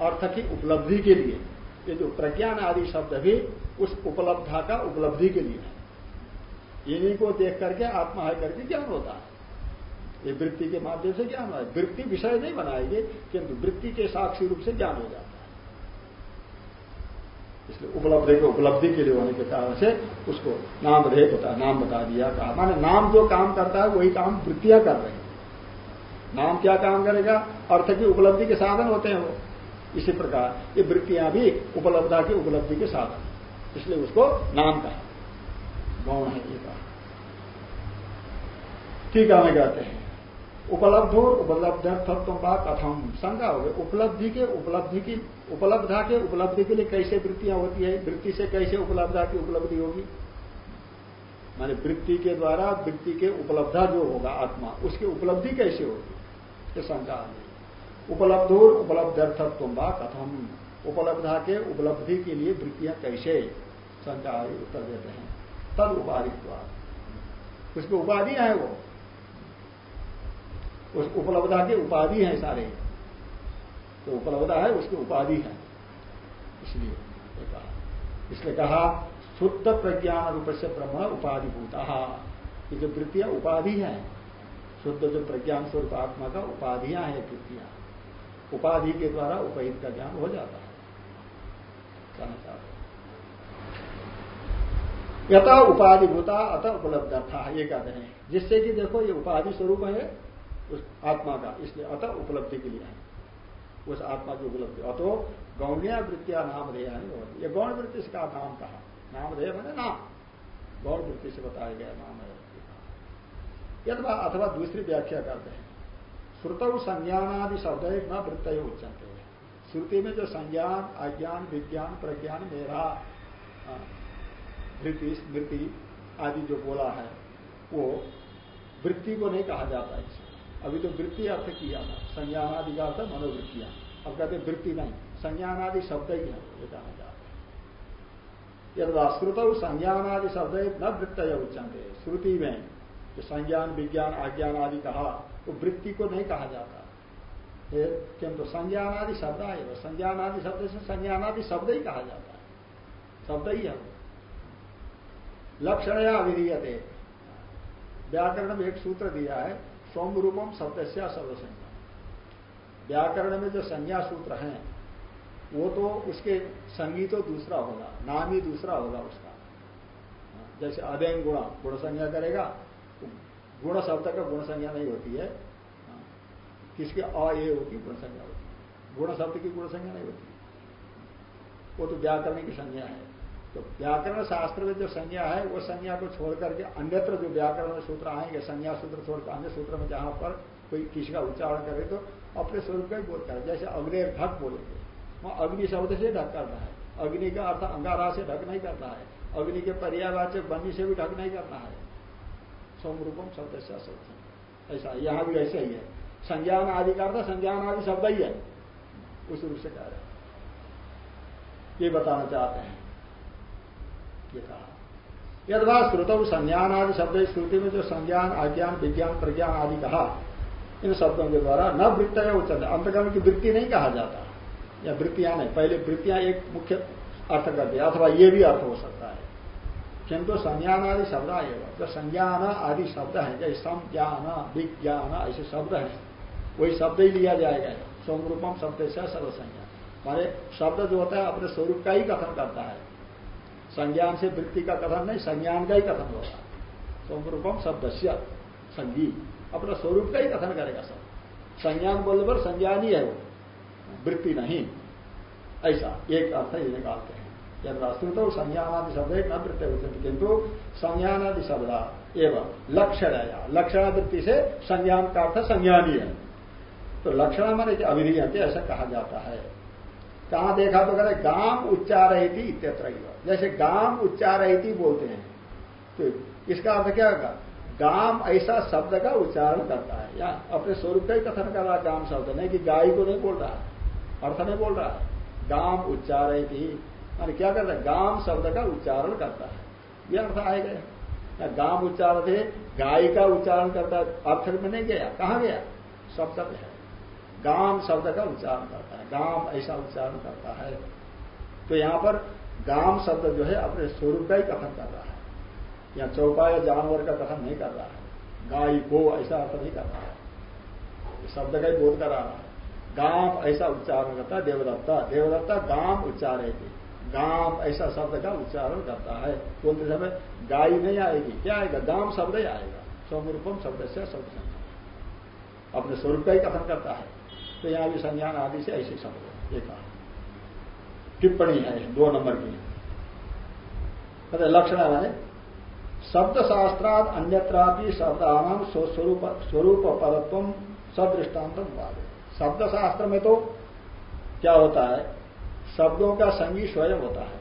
अर्थ की उपलब्धि के लिए। ये जो प्रज्ञान आदि शब्द भी उस उपलब्धा का उपलब्धि के लिए है। इन्हीं को देख करके आत्मा है करके ज्ञान होता है। ये वृत्ति के माध्यम से ज्ञान है। वृत्ति विषय नहीं बनाएगी, किंतु वृत्ति के साक्षी रूप से ज्ञान हो जाता है। इसलिए उपलब्धि के उपलब्धि के लिए होने के कारण से उसको नाम रहे बता, नाम बता दिया, कहा। माने नाम जो काम करता है, वही काम वृत्तियाँ कर रही नाम क्या काम करेगा? अर्थ की उपलब्धि के साधन होते हैं वो। इसी प्रकार ये वृत्तियाँ भी उपलब्धा की उपलब्धि के साधन इसलिए उसको नाम कहा। गौण है ये कहा ठीक है हमें कहते हैं। उपलब्ध हो उपलब्धत्व का कथम शंका हो गई, उपलब्धि के उपलब्धि की उपलब्धा के उपलब्धि के लिए कैसे वृत्तियाँ होती है? वृत्ति से कैसे उपलब्धा की उपलब्धि होगी? माने वृत्ति के द्वारा वृत्ति के उपलब्धा जो होगा आत्मा, उसकी उपलब्धि कैसे होगी? ये शंका गई। उपलब्धो उपलब्धर्थत्व बा कथम? उपलब्धा के उपलब्धि के लिए वृत्तियाँ कैसे? शंका उत्तर देते हैं। तद उपाधित्व उसकी उपाधि है वो। उस उपलब्धा के उपाधि है सारे। तो उपलब्धा है उसकी उपाधि है। इसलिए कहा। इसलिए कहा, शुद्ध प्रज्ञान रूप से ब्रह्म उपाधिभूता। ये जो वृत्तियाँ उपाधि है, शुद्ध जो प्रज्ञान स्वरूप आत्मा का उपाधियाँ हैं, वृत्तियाँ। उपाधि के द्वारा उपहित का ज्ञान हो जाता है। कहना चाहते यथा उपाधिभूता अतः उपलब्ध था ये कहते हैं। जिससे कि देखो ये उपाधि स्वरूप है, उस आत्मा का, इसलिए अतः उपलब्धि के लिए है। उस आत्मा की उपलब्धि। अतो गौण्या वृत्तिया नाम रेया नहीं ये गौण वृत्ति नाम कहा? नाम रेय मैंने नाम। गौण वृत्ति से बताया गया नाम है। यथवा अथवा दूसरी व्याख्या करते हैं। श्रुत संज्ञानादि शब्द न वृत्त उच्चते श्रुति में जो संज्ञान, अज्ञान, विज्ञान, प्रज्ञान मेरा धृति, स्मृति आदि जो बोला है, वो वृत्ति को नहीं कहा जाता इसे अभी तो वृत्ति अर्थ किया था, संज्ञानादि का अर्थ मनोवृत्तियाँ। अब कहते वृत्ति नहीं, संज्ञानादि शब्द ही है, ये कहा जाता है। यदा श्रुत संज्ञानादि शब्द न वृत्त उच्चते श्रुति में जो संज्ञान, विज्ञान आज्ञान आदि कहा वो वृत्ति को नहीं कहा जाता। किंतु संज्ञानादि शब्द आए संज्ञानादि शब्द से संज्ञानादि शब्द ही कहा जाता है। शब्द ही है लक्षण या अविधीयते व्याकरण में एक सूत्र दिया है, सोम रूपम शब्द से शब्द संज्ञा व्याकरण में जो संज्ञा सूत्र हैं, वो तो उसके संगी तो दूसरा होगा, नाम ही दूसरा होगा उसका। जैसे अध्ययन गुण गुण संज्ञा करेगा गुण शब्द का गुण संज्ञा नहीं होती है। किसके अ, ए होती गुण संज्ञा होती है। गुण शब्द की गुण संज्ञा नहीं होती। वो तो व्याकरण की संज्ञा है। तो व्याकरण शास्त्र में जो संज्ञा है, वो संज्ञा को छोड़ करके अन्यत्र जो व्याकरण सूत्र आएँगे, संज्ञा सूत्र छोड़कर अन्य सूत्र में जहाँ पर कोई किसी का उच्चारण करे तो अपने स्वरूप का ही बोध करे। जैसे अग्नि ढक बोलेंगे, वहाँ अग्नि शब्द से ढक करना है। अग्नि का अर्थ अंगारा से ढक नहीं करना है। अग्नि के पर्यावाचक बन्नी से भी ढक नहीं करना है। सोम रूपम शब्द से ऐसा यहाँ भी ऐसे ही है। संज्ञान आदि का अर्थ संज्ञान आदि शब्द ही है। उस रूप से कह रहे ये बताना चाहते हैं। ये कहा। यदवा श्रुतव संज्ञान आदि शब्द श्रुति में जो संज्ञान आज्ञान विज्ञान प्रज्ञान आदि कहा इन शब्दों के द्वारा न वृत्त है उच्चते अंतकर्म की वृत्ति नहीं कहा जाता। या वृत्तियाँ नहीं पहले वृत्तियाँ एक मुख्य अर्थ कर दिया अथवा ये भी अर्थ हो सकता है। किंतु संज्ञान आदि शब्द आएगा जो संज्ञान आदि शब्द है जैसे संज्ञान, विज्ञान, ऐसे शब्द है, वही शब्द ही लिया जाएगा। स्वरूपम शब्द से सर्व संज्ञा माने शब्द जो होता है, अपने स्वरूप का ही कथन करता है। संज्ञान से वृत्ति का कथन नहीं, संज्ञान का ही कथन होगा स्वरूपम शब्द से संगी। अपना स्वरूप का ही कथन करेगा सब। संज्ञान बोलने पर संज्ञान ही है वो। वृत्ति नहीं। ऐसा एक अर्थ ये निकालते हैं। जब राष्ट्र तो संज्ञानादि शब्द न होते किंतु संज्ञानादि शब्द एवं लक्षण है लक्षण वृत्ति से संज्ञान का अर्थ संज्ञान ही है तो लक्षण माने अभिधीयते ऐसा कहा जाता है। कहा देखा तो कहते गाम उच्चारयती इत्यत्र जैसे गाम उच्चारयती बोलते हैं तो इसका अर्थ क्या होगा? गाम ऐसा शब्द का उच्चारण करता है। या अपने स्वरूप का ही कथन कर रहा है, गाम शब्द। नहीं कि गाय को नहीं बोल रहा है, अर्थ नहीं बोल रहा है। गाम उच्चारयती माने क्या करता है? गाम शब्द का उच्चारण करता है। यह अर्थ आएगा गाम उच्चारण थे गाय का उच्चारण करता है, अर्थ में नहीं गया। कहा गया? शब्द है। गाम शब्द का उच्चारण करता है। गाम ऐसा उच्चारण करता है। तो यहाँ पर गाम शब्द जो है अपने स्वरूप का ही कथन कर रहा है। या चौपाया जानवर का कथन नहीं कर रहा है। गाय को ऐसा अर्थ नहीं कर रहा है। शब्द का ही बोध करा रहा है। गाम ऐसा उच्चारण करता है, देवदत्ता। देवदत्ता गाम उच्चारे थी। गाम ऐसा शब्द का उच्चारण करता है। बोलते समय गाय नहीं आएगी। क्या आएगा? गाम शब्द ही आएगा। स्वरूपम शब्द से शब्द अपने स्वरूप का ही कथन करता है। तो यहाँ भी संज्ञान आदि से ऐसे शब्द एक टिप्पणी है दो नंबर की। कहते लक्षण है शब्द शास्त्रात अन्यत्रापि शब्दान स्वरूप स्वरूप परत्व सदृष्टान्त शब्द शास्त्र में तो क्या होता है? शब्दों का संगी स्वयं होता है।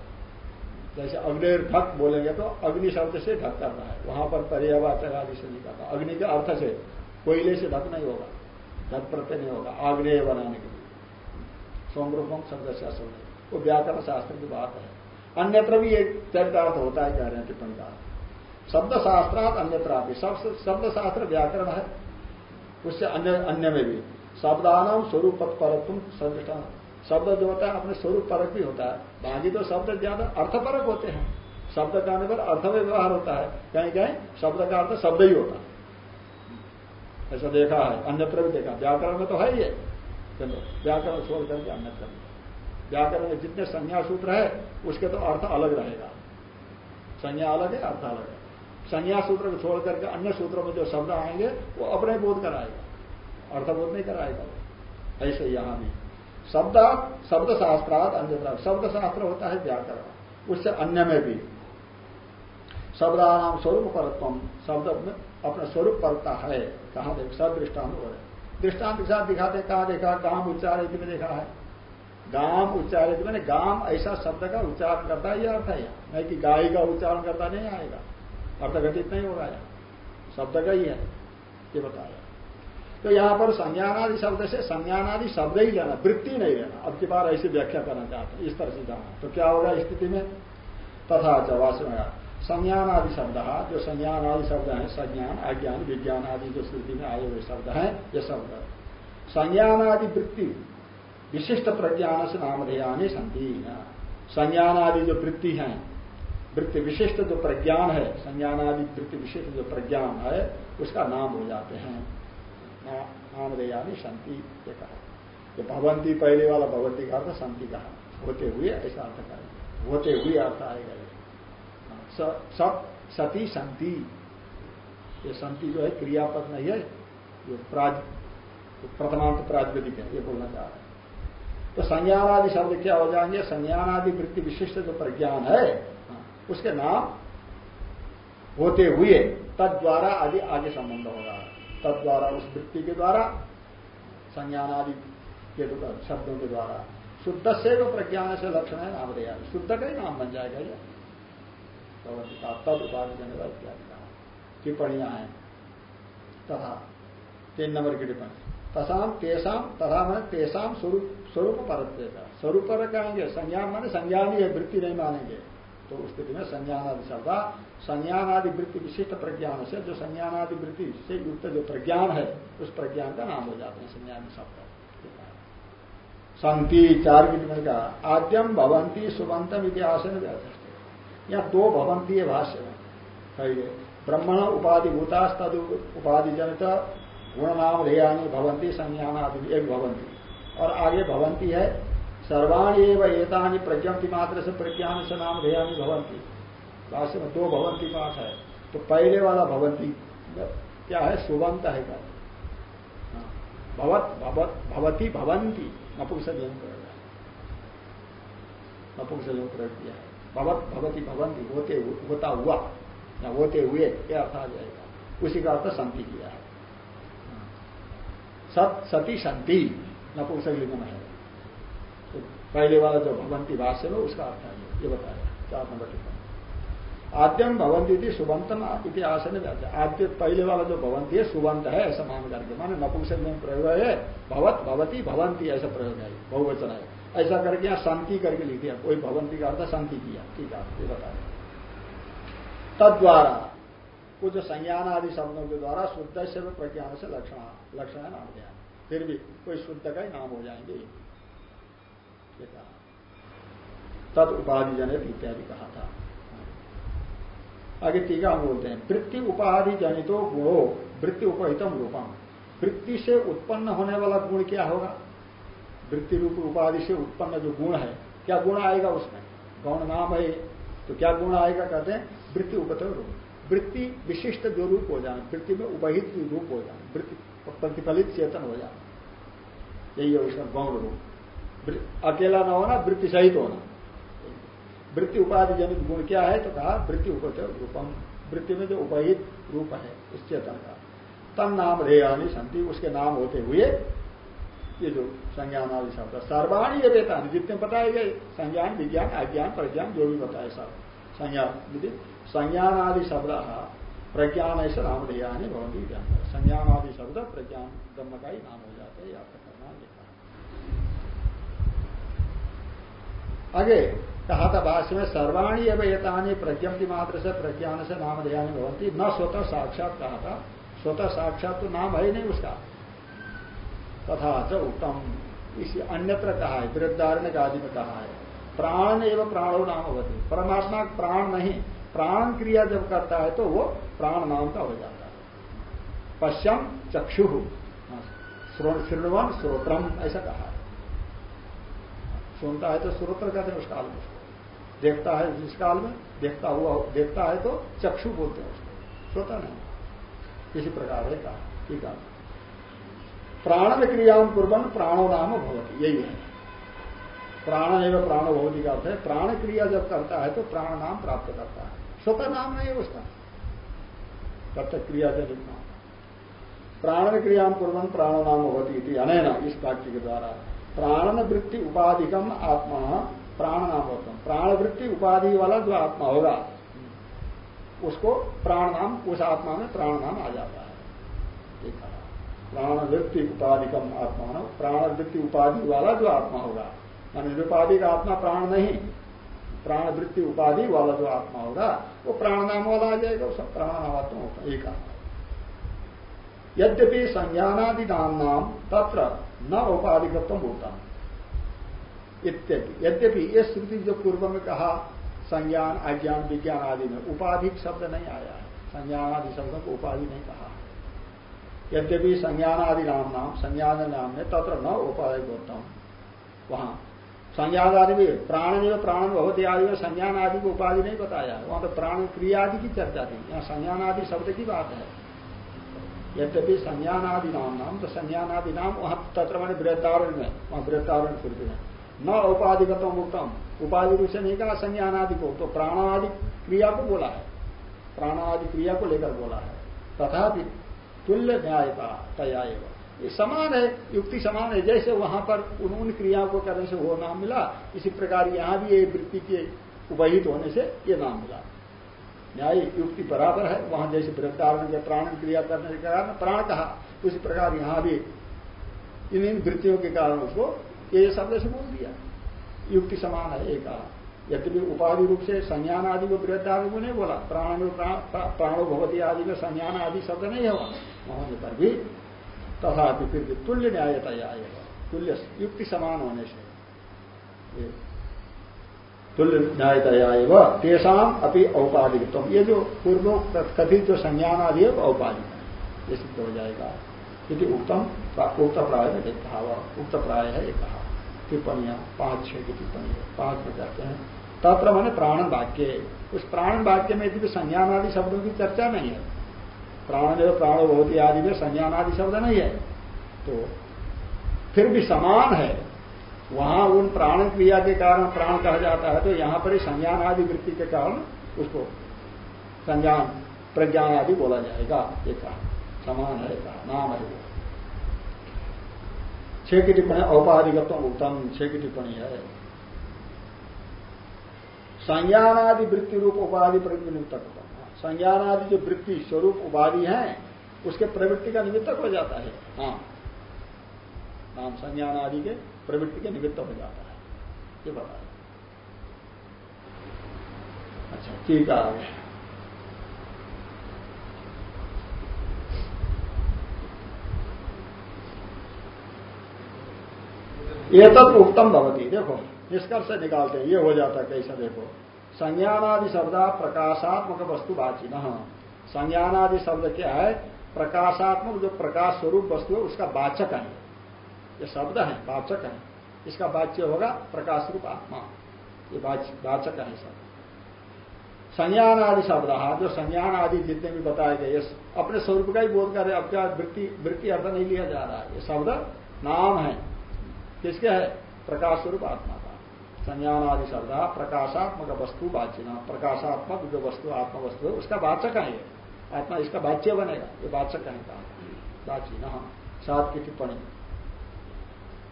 जैसे अग्नि ढक बोलेंगे तो अग्नि शब्द से ढक करना है। वहाँ पर पर्यावाचक आदि से नहीं करना अग्नि के अर्थ से कोयले से ढक नहीं होगा। धन प्रत्यय नहीं होगा। आग्नेय बनाने के लिए। सोमरूपम शब्द से असल वो व्याकरण शास्त्र की बात है। अन्यत्र भी एक चरितार्थ होता है, कह रहे हैं टिप्पणी का। शब्द शास्त्रात अन्यत्र भी शब्द शास्त्र व्याकरण है। उससे अन्य अन्य में भी। शब्दान स्वरूप परत्म संधिष्ठान शब्द जो होता है, अपने स्वरूप परक भी होता है। बाकी तो शब्द ज़्यादा अर्थपरक होते हैं। शब्द कहने पर अर्थ में व्यवहार होता है। कहीं कहीं शब्द का अर्थ शब्द ही होता है। ऐसा देखा है, अन्यत्र भी देखा। व्याकरण में तो है ही चलो, व्याकरण छोड़ करके अन्यत्र व्याकरण में जितने संज्ञा सूत्र है, उसके तो अर्थ अलग रहेगा। संज्ञा अलग है, अर्थ अलग है। संज्ञा सूत्र को छोड़ करके अन्य सूत्रों में जो शब्द आएँगे, वो अपने बोध कराएगा। अर्थबोध नहीं कराएगा ऐसे यहाँ भी। शब्द शब्द शास्त्रात अन्य शब्द शास्त्र होता है व्याकरण, उससे अन्य में भी। शब्दानाम स्वरूप परत्व शब्द में अपना स्वरूप परता है कहा देख, सब दृष्टान हो रहे दृष्टांत के साथ दिखाते, कहा देखा गाँव उच्चारित में देखा है। गाँव उच्चारित मैंने गाँव ऐसा शब्द का उच्चारण करता है यह अर्थ है नहीं कि गाय का उच्चारण करता नहीं आएगा, अर्थ घटित नहीं होगा यह शब्द का ही है, ये बताया। तो यहाँ पर संज्ञानादि शब्द से संज्ञानादि शब्द ही लेना वृत्ति नहीं लेना अब की बार ऐसी व्याख्या करना चाहते इस तरह से जाना। तो क्या होगा स्थिति में? तथा चवास में संज्ञान आदि शब्द जो संज्ञान आदि शब्द है, संज्ञान, अज्ञान विज्ञान आदि जो स्थिति में आए हुए शब्द हैं, ये शब्द। संज्ञान आदि वृत्ति, विशिष्ट प्रज्ञान से नामधेयानी संज्ञान आदि जो वृत्ति है, वृत्ति विशिष्ट जो प्रज्ञान है संज्ञान आदि वृत्ति विशिष्ट जो प्रज्ञान है, उसका नाम हो जाते हैं। नामधेयानी संति ये कहा। भवंती पहले वाला भवंती का अर्थ संति कहा। होते हुए ऐसा अर्थ करेंगे होते हुए अर्थ आएगा ये। सब सती संति ये संति जो है, क्रियापद नहीं है, ये प्राज प्रथमांत प्राजपतिक है, ये बोलना चाह रहे हैं। तो संज्ञान आदि शब्द क्या हो जाएँगे? संज्ञान आदि वृत्ति विशिष्ट जो प्रज्ञान है उसके नाम होते हुए तद द्वारा आदि आगे संबंध होगा तद द्वारा उस वृत्ति के द्वारा संज्ञान आदि के शब्दों के द्वारा। शुद्ध से जो प्रज्ञान से लक्षण है, नाम दिया। शुद्ध का ही नाम बन जाएगा ये। भगवती तद उपाधि जनता इत्यादि कहा टिप्पणियाँ हैं। तथा तीन नंबर की टिप्पणी। तसाम, तेसाम, तथा मैंने तेसाम स्वरूप स्वरूप परत्व स्वरूप पर कहेंगे संज्ञान माने संज्ञान ही है, वृत्ति नहीं मानेंगे। तो उस स्थिति में संज्ञान आदि शब्द संज्ञान आदि वृत्ति विशिष्ट प्रज्ञान से, जो संज्ञान आदि वृत्ति से युक्त जो प्रज्ञान है, उस प्रज्ञान का नाम हो जाते हैं संज्ञान शब्द संति चार की का आद्यम भवंती सुबंतम इतिहास में या दो भवंती है। भाष्य में पहले ब्रह्मण उपाधि भूतास तद उपाधि जनित गुण नाम ध्ययानी भवंती संज्ञान आदि एक भवंती और आगे भवंती है सर्वाणी एवं एतानी प्रज्ञप्ति मात्र से प्रज्ञान से नाम ध्ययानी भवंती भाष्य में दो भवंती पाठ है। तो पहले वाला भवंती क्या है? सुबंत है क्या हाँ। भवत भवत, भवती भवंती नपुंसक नपुंसक प्रयोग किया है। भवत, भवती भवंती होते होता हुआ, या होते हुए, ये अर्थ आ जाएगा। उसी का अर्थ संति किया है। सत, सती, संति नपुंसकलिंगम है। तो पहले वाला जो भवंती भाष्य में उसका अर्थ है ये बताया, चार नंबर टिप्पणी आद्यम भवंती थी सुबंतम इतिहास जाते आद्य पहले वाला जो भवंती है, सुबंत है, ऐसा मान करके। माने नपुंसक में प्रयोग है, भवत, भवती, भवंती, ऐसा प्रयोग है, बहुवचन है। ऐसा करके यहाँ शांति करके लिख दिया। कोई भवंती का अर्थ शांति किया। ठीक है, ये बता तद द्वारा कुछ संज्ञान आदि शब्दों के द्वारा शुद्ध से प्रज्ञान से लक्षण लक्षण नाम दिया। फिर भी कोई शुद्ध का ही नाम हो जाएँगे। तद उपाधि जनित इत्यादि कहा था। आगे टीका हम बोलते हैं। वृत्ति उपाधि जनितो गुणो, वृत्ति उपहितम रूपम। वृत्ति से उत्पन्न होने वाला गुण क्या होगा? वृत्ति रूप उपाधि से उत्पन्न जो गुण है, क्या गुण आएगा उसमें? गौण नाम है तो क्या गुण आएगा? कहते हैं वृत्ति उपत रूप। वृत्ति विशिष्ट जो रूप हो जाना वृत्ति में उपहित रूप हो जाना वृत्ति प्रतिफलित चेतन हो जाना यही है उसका गौण रूप। अकेला न होना, वृत्ति सहित होना। वृत्ति उपाधि जनित गुण क्या है तो कहा, वृत्ति रूपम। वृत्ति में जो उपहित रूप है उस चेतन का। तन नाम रेयानी संति, उसके नाम होते हुए ये जो संज्ञान आदि शब्द सर्वाणी ये देता है, जितने बताए गए, संज्ञान, विज्ञान, अज्ञान, प्रज्ञान, जो भी बताए सब। संज्ञान संज्ञान आदि शब्द प्रज्ञान ऐसे नाम दिया नहीं भवंती ज्ञान। संज्ञान आदि शब्द प्रज्ञान ब्रह्म का ही नाम हो जाते हैं याद करना लिखा आगे कहा था भाष्य में सर्वाणी एवं एतानी प्रज्ञप्ति मात्र से प्रज्ञान से नाम दिया नहीं भवंती न स्वतः साक्षात कहा था स्वतः साक्षात तो नाम है ही नहीं उसका। तथा च उत्तम। इसी अन्यत्र कहा है वृद्धारण्य आदि में कहा है। प्राण एवं प्राणो नाम होती। परमात्मा प्राण नहीं, प्राण क्रिया जब करता है तो वो प्राण नाम का हो जाता है। पश्चिम चक्षु। श्रृणवन श्रोत्रम, ऐसा कहा है। सुनता है तो श्रोत्र कहते हैं उस काल में देखता है जिस काल में, देखता हुआ, देखता है तो चक्षु बोलते हैं उसको। श्रोता नहीं। इसी प्रकार है कहा। ठीक है। प्राण में क्रियाओं कुर्बन प्राणो नाम भवती। यही है। प्राण एवं प्राणो भवती का अर्थ है। प्राण क्रिया जब करता है तो प्राण नाम प्राप्त करता है। स्वतः नाम नहीं उसका। तब तक क्रिया जनित नाम। प्राण क्रिया पूर्वन प्राण नाम होती अनैन इस वाक्य के द्वारा प्राण वृत्ति उपाधिकम आत्मा प्राण नाम होता प्राण वृत्ति उपाधि वाला जो आत्मा होगा, उसको प्राण नाम उस आत्मा में प्राण नाम आ जाता है। प्राण वृत्ति उपाधिकम आत्मा प्राण वृत्ति उपाधि वाला जो आत्मा होगा मान निरुपाधि का आत्मा प्राण नहीं प्राण वृत्ति उपाधि वाला जो आत्मा होगा, वो प्राण नाम वाला आ जाएगा वो सब प्राण नाम आत्मा होता एक आत्मा यद्यपि संज्ञानादि नाम नाम, तत्र न औपाधिकत्व होता यद्यपि ये श्रुति जो पूर्व में कहा, संज्ञान, अज्ञान, विज्ञान आदि में, उपाधिक शब्द नहीं आया है। संज्ञान आदि शब्दों को उपाधि नहीं कहा। यद्यपि संज्ञान आदि नाम नाम, संज्ञान नाम में तत्र न उपाधिक होता हूँ वहाँ संज्ञान आदि भी प्राण में प्राण भगवती आदि में संज्ञान आदि को उपाधि नहीं बताया। वहाँ तो प्राण क्रिया आदि की चर्चा थी। यहाँ संज्ञान आदि शब्द की बात है। यद्यपि संज्ञानादि नाम नाम तो संज्ञानादि नाम वहाँ तत्र मैंने वृद्धारण में, वहाँ वृद्धारण स्मृति में न उपाधिगतम उत्तम उपाधि रूप से नहीं कहा, संज्ञानादि को। तो प्राणादि क्रिया को बोला है। प्राणादि क्रिया को लेकर बोला है। तथापि तुल्य न्यायता, तया ये समान है, युक्ति समान है। जैसे वहाँ पर उन क्रियाओं को करने से वो नाम मिला, इसी प्रकार यहाँ भी ये वृत्ति के उपहित होने से ये नाम मिला। न्याय युक्ति बराबर है, वहाँ जैसे वृद्धारण के प्राण क्रिया करने के कारण प्राण कहा, उसी प्रकार यहाँ भी इन इन वृत्तियों के कारण उसको ये शब्द से बोल दिया। युक्ति समान है, एक कहा। यद्यपि उपाधि रूप से संज्ञान आदि को वृद्धादि को नहीं बोला, प्राण प्राणो भगवती आदि में संज्ञान आदि शब्द नहीं है वहाँ। होने पर भी तथा फिर भी तुल्य न्यायता आएगा तुल्य युक्ति समान होने से। तुल्य न्यायतया एवं तेषाम अपनी औपाधिकत्व ये जो पूर्व, कथित जो संज्ञान आदि है, वो औपाधिक है। ये सिद्ध हो जाएगा। यदि उत्तम उक्त प्राय में कहा उक्त प्राय है ये कहा टिप्पणियाँ, पाँच छह की टिप्पणी है पाँच में कहते हैं। तत्र मैंने प्राण वाक्य। उस प्राण वाक्य में यदि संज्ञान आदि शब्दों की चर्चा नहीं है, प्राण जो प्राण भवती आदि में संज्ञान आदि शब्द नहीं है तो फिर भी समान है। वहाँ उन प्राण क्रिया के कारण प्राण कहा जाता है तो यहाँ पर ही संज्ञान आदि वृत्ति के कारण उसको संज्ञान, प्रज्ञान आदि बोला जाएगा। ये कहा। समान है कहा। नाम है वो। छह की टिप्पणी औपाधिकत्व उत्तम। छह की टिप्पणी है। संज्ञान आदि वृत्ति रूप उपाधि प्रवृत्ति निमित्तक संज्ञान आदि जो वृत्ति स्वरूप उपाधि है, उसके प्रवृत्ति का निमित्तक हो जाता है। हाँ नाम संज्ञान आदि के प्रवृत्ति के निमित्त हो जाता है। ये बताया अच्छा ठीक है। ये तब उत्तम भवती, देखो, निष्कर्ष निकालते हैं, ये हो जाता है कैसा, देखो। संज्ञानादि शब्द प्रकाशात्मक वस्तु बाची न संज्ञानादि शब्द क्या है? प्रकाशात्मक जो प्रकाश स्वरूप वस्तु है, उसका वाचक है। ये शब्द है, वाचक है। इसका वाच्य होगा प्रकाश रूप आत्मा। ये वाचक है शब्द संज्ञान आदि शब्द जो संज्ञान आदि जितने भी बताए गए अपने स्वरूप का ही बोध कर रहे अब क्या वृत्ति वृत्ति अर्थ नहीं लिया जा रहा है। ये शब्द नाम है। किसके है? प्रकाश स्वरूप आत्मा का। संज्ञान आदि शब्द प्रकाशात्मक वस्तु वाच्य प्रकाशात्मक जो वस्तु, आत्मा वस्तु है, उसका वाचक है आत्मा इसका वाच्य बनेगा। ये वाचक है कहा। वाची न सात की टिप्पणी।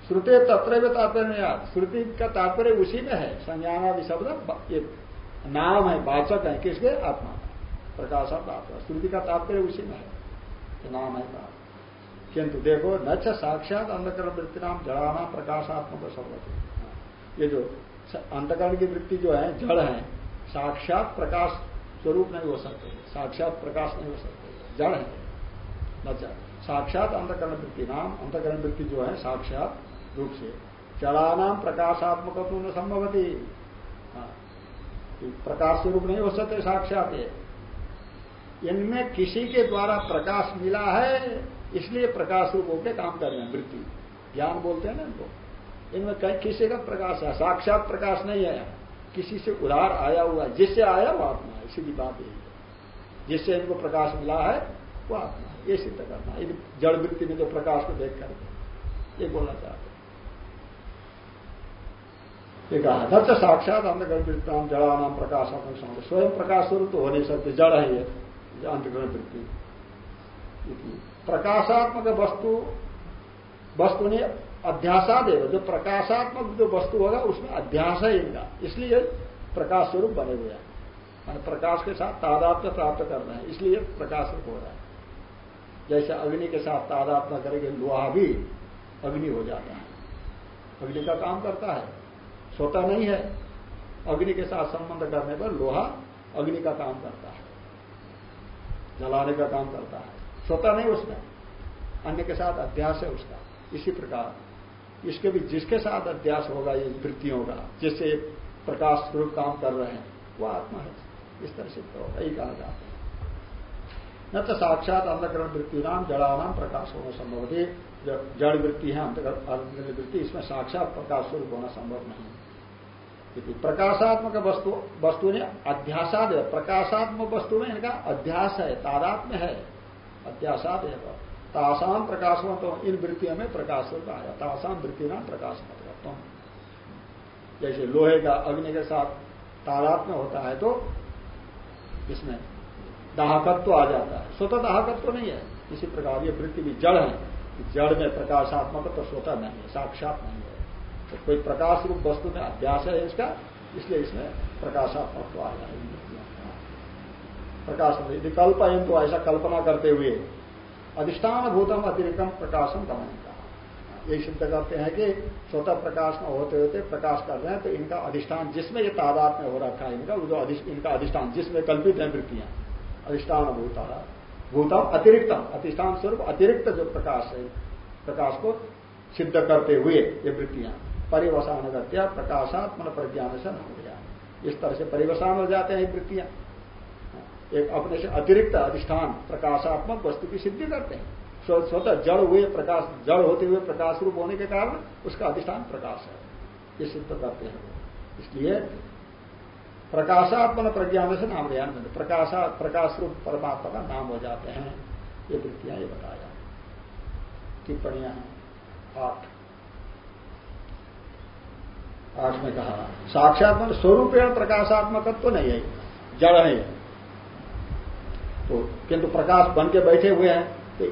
श्रुति तत्र भी तात्पर्य श्रुति का तात्पर्य उसी में है। संज्ञान आदि शब्द ये नाम है, वाचक है, किसके? आत्मा। प्रकाशात आत्मा श्रुति का तात्पर्य उसी में है नाम है कहा किंतु देखो, न साक्षात अंधकरण वृत्ति नाम जड़ाना प्रकाशात्मक शब्द ये जो अंधकरण की वृत्ति जो है, जड़ है, साक्षात प्रकाश स्वरूप नहीं हो सकते। साक्षात प्रकाश नहीं हो सकते। जड़ है। न साक्षात अंधकरण वृत्ति नाम, अंधकरण वृत्ति जो है, साक्षात रूप से। जड़ानाम प्रकाशात्मक न संभवती। हाँ। प्रकाश स्वरूप नहीं हो सकते, साक्षात इनमें किसी के द्वारा प्रकाश मिला है, इसलिए प्रकाश रूप होकर काम कर रहे हैं, वृत्ति। ज्ञान बोलते हैं ना इनको। इनमें कहीं किसी का प्रकाश है, साक्षात प्रकाश नहीं है किसी से उधार आया हुआ जिससे आया वो आत्मा है इसी की बात यही है। जिससे इनको प्रकाश मिला है, वो आत्मा है, ये सिद्ध करना जड़ वृत्ति में जो प्रकाश को देख कर ये बोलना चाहते ये कहा न साक्षात अंधकरण वृत्ताम जड़ा नाम प्रकाशात्मक समझ। स्वयं प्रकाश स्वरूप तो हो नहीं सकते, जड़ है ये अंधकरण वृत्ति प्रकाशात्मक वस्तु वस्तु ने अध्यासादेव जो प्रकाशात्मक जो वस्तु होगा, उसमें अध्यास है इनका। इसलिए प्रकाश स्वरूप बने हुए हैं। मान प्रकाश के साथ तादात्म्य प्राप्त कर रहे हैं, इसलिए प्रकाश रूप हो रहा है। जैसे अग्नि के साथ तादात्म्य करेंगे, लोहा भी अग्नि हो जाता है। अग्नि का काम करता है। स्वतः नहीं है। अग्नि के साथ संबंध करने पर लोहा अग्नि का काम करता है, जलाने का काम करता है। स्वतः नहीं उसमें, अन्य के साथ अध्यास है उसका, इसी प्रकार। इसके भी जिसके साथ अध्यास होगा, ये वृत्तियों का, जिससे प्रकाश स्वरूप काम कर रहे हैं वो आत्मा है। इस तरह से तो यही कहा जाता है। न तो साक्षात अंधकरण वृत्ति नाम, जड़ानाम प्रकाश होना संभव थी जड़ वृत्ति है, अंधकरण वृत्ति, इसमें साक्षात प्रकाश स्वरूप होना संभव नहीं। प्रकाशात्मक वस्तु वस्तु ने अध्यासाद है प्रकाशात्मक वस्तु में इनका अध्यास है, तादात्म्य है। अध्यासाद है तासाम प्रकाश तो इन वृत्तियों में प्रकाश आया। तासाम वृत्ति नाम प्रकाश मतलब जैसे लोहे का अग्नि के साथ तादात्म्य होता है तो इसमें दाहकत्व आ जाता है। स्वतः दाहकत्व नहीं है। इसी प्रकार ये वृत्ति भी जड़ है। जड़ में प्रकाशात्मक तो स्वतः नहीं है, साक्षात नहीं है। तो कोई प्रकाश रूप वस्तु में अभ्यास है इसका, इसलिए इसमें प्रकाशात्मक आ जाए प्रकाश यदि कल्पयन तो ऐसा कल्पना करते हुए अधिष्ठान भूतम अतिरिक्त प्रकाशम गमन यही सिद्ध करते हैं कि स्वतः प्रकाश में होते होते प्रकाश कर रहे हैं तो इनका अधिष्ठान जिसमें ये तादाद में हो रखा है, इनका, जो इनका अधिष्ठान जिसमें कल्पित है, वृत्तियाँ। अधिष्ठान भूता भूतम अतिरिक्तम, अधिष्ठान स्वरूप अतिरिक्त जो प्रकाश है, प्रकाश को सिद्ध करते हुए ये वृत्तियाँ। परिवसान गत्या प्रकाशात्मन प्रज्ञान से न हो। गया इस तरह से परिवसान हो जाते हैं वृत्तियाँ। एक अपने से अतिरिक्त अधिष्ठान, प्रकाशात्मक वस्तु की सिद्धि करते हैं। स्वतः जड़ हुए प्रकाश, जड़ होते हुए प्रकाश रूप होने के कारण उसका अधिष्ठान प्रकाश है। ये सिद्ध करते हैं इसलिए प्रकाशात्मन प्रज्ञान से नाम ज्ञान में प्रकाशा, प्रकाश रूप परमात्मा का नाम हो जाते हैं। ये वृत्तियाँ ये बताया। टिप्पणियाँ हैं। आठ। आठ में कहा साक्षात्मक स्वरूपेण प्रकाशात्मक तो नहीं है। जड़ है। तो किंतु प्रकाश बन के बैठे हुए हैं तो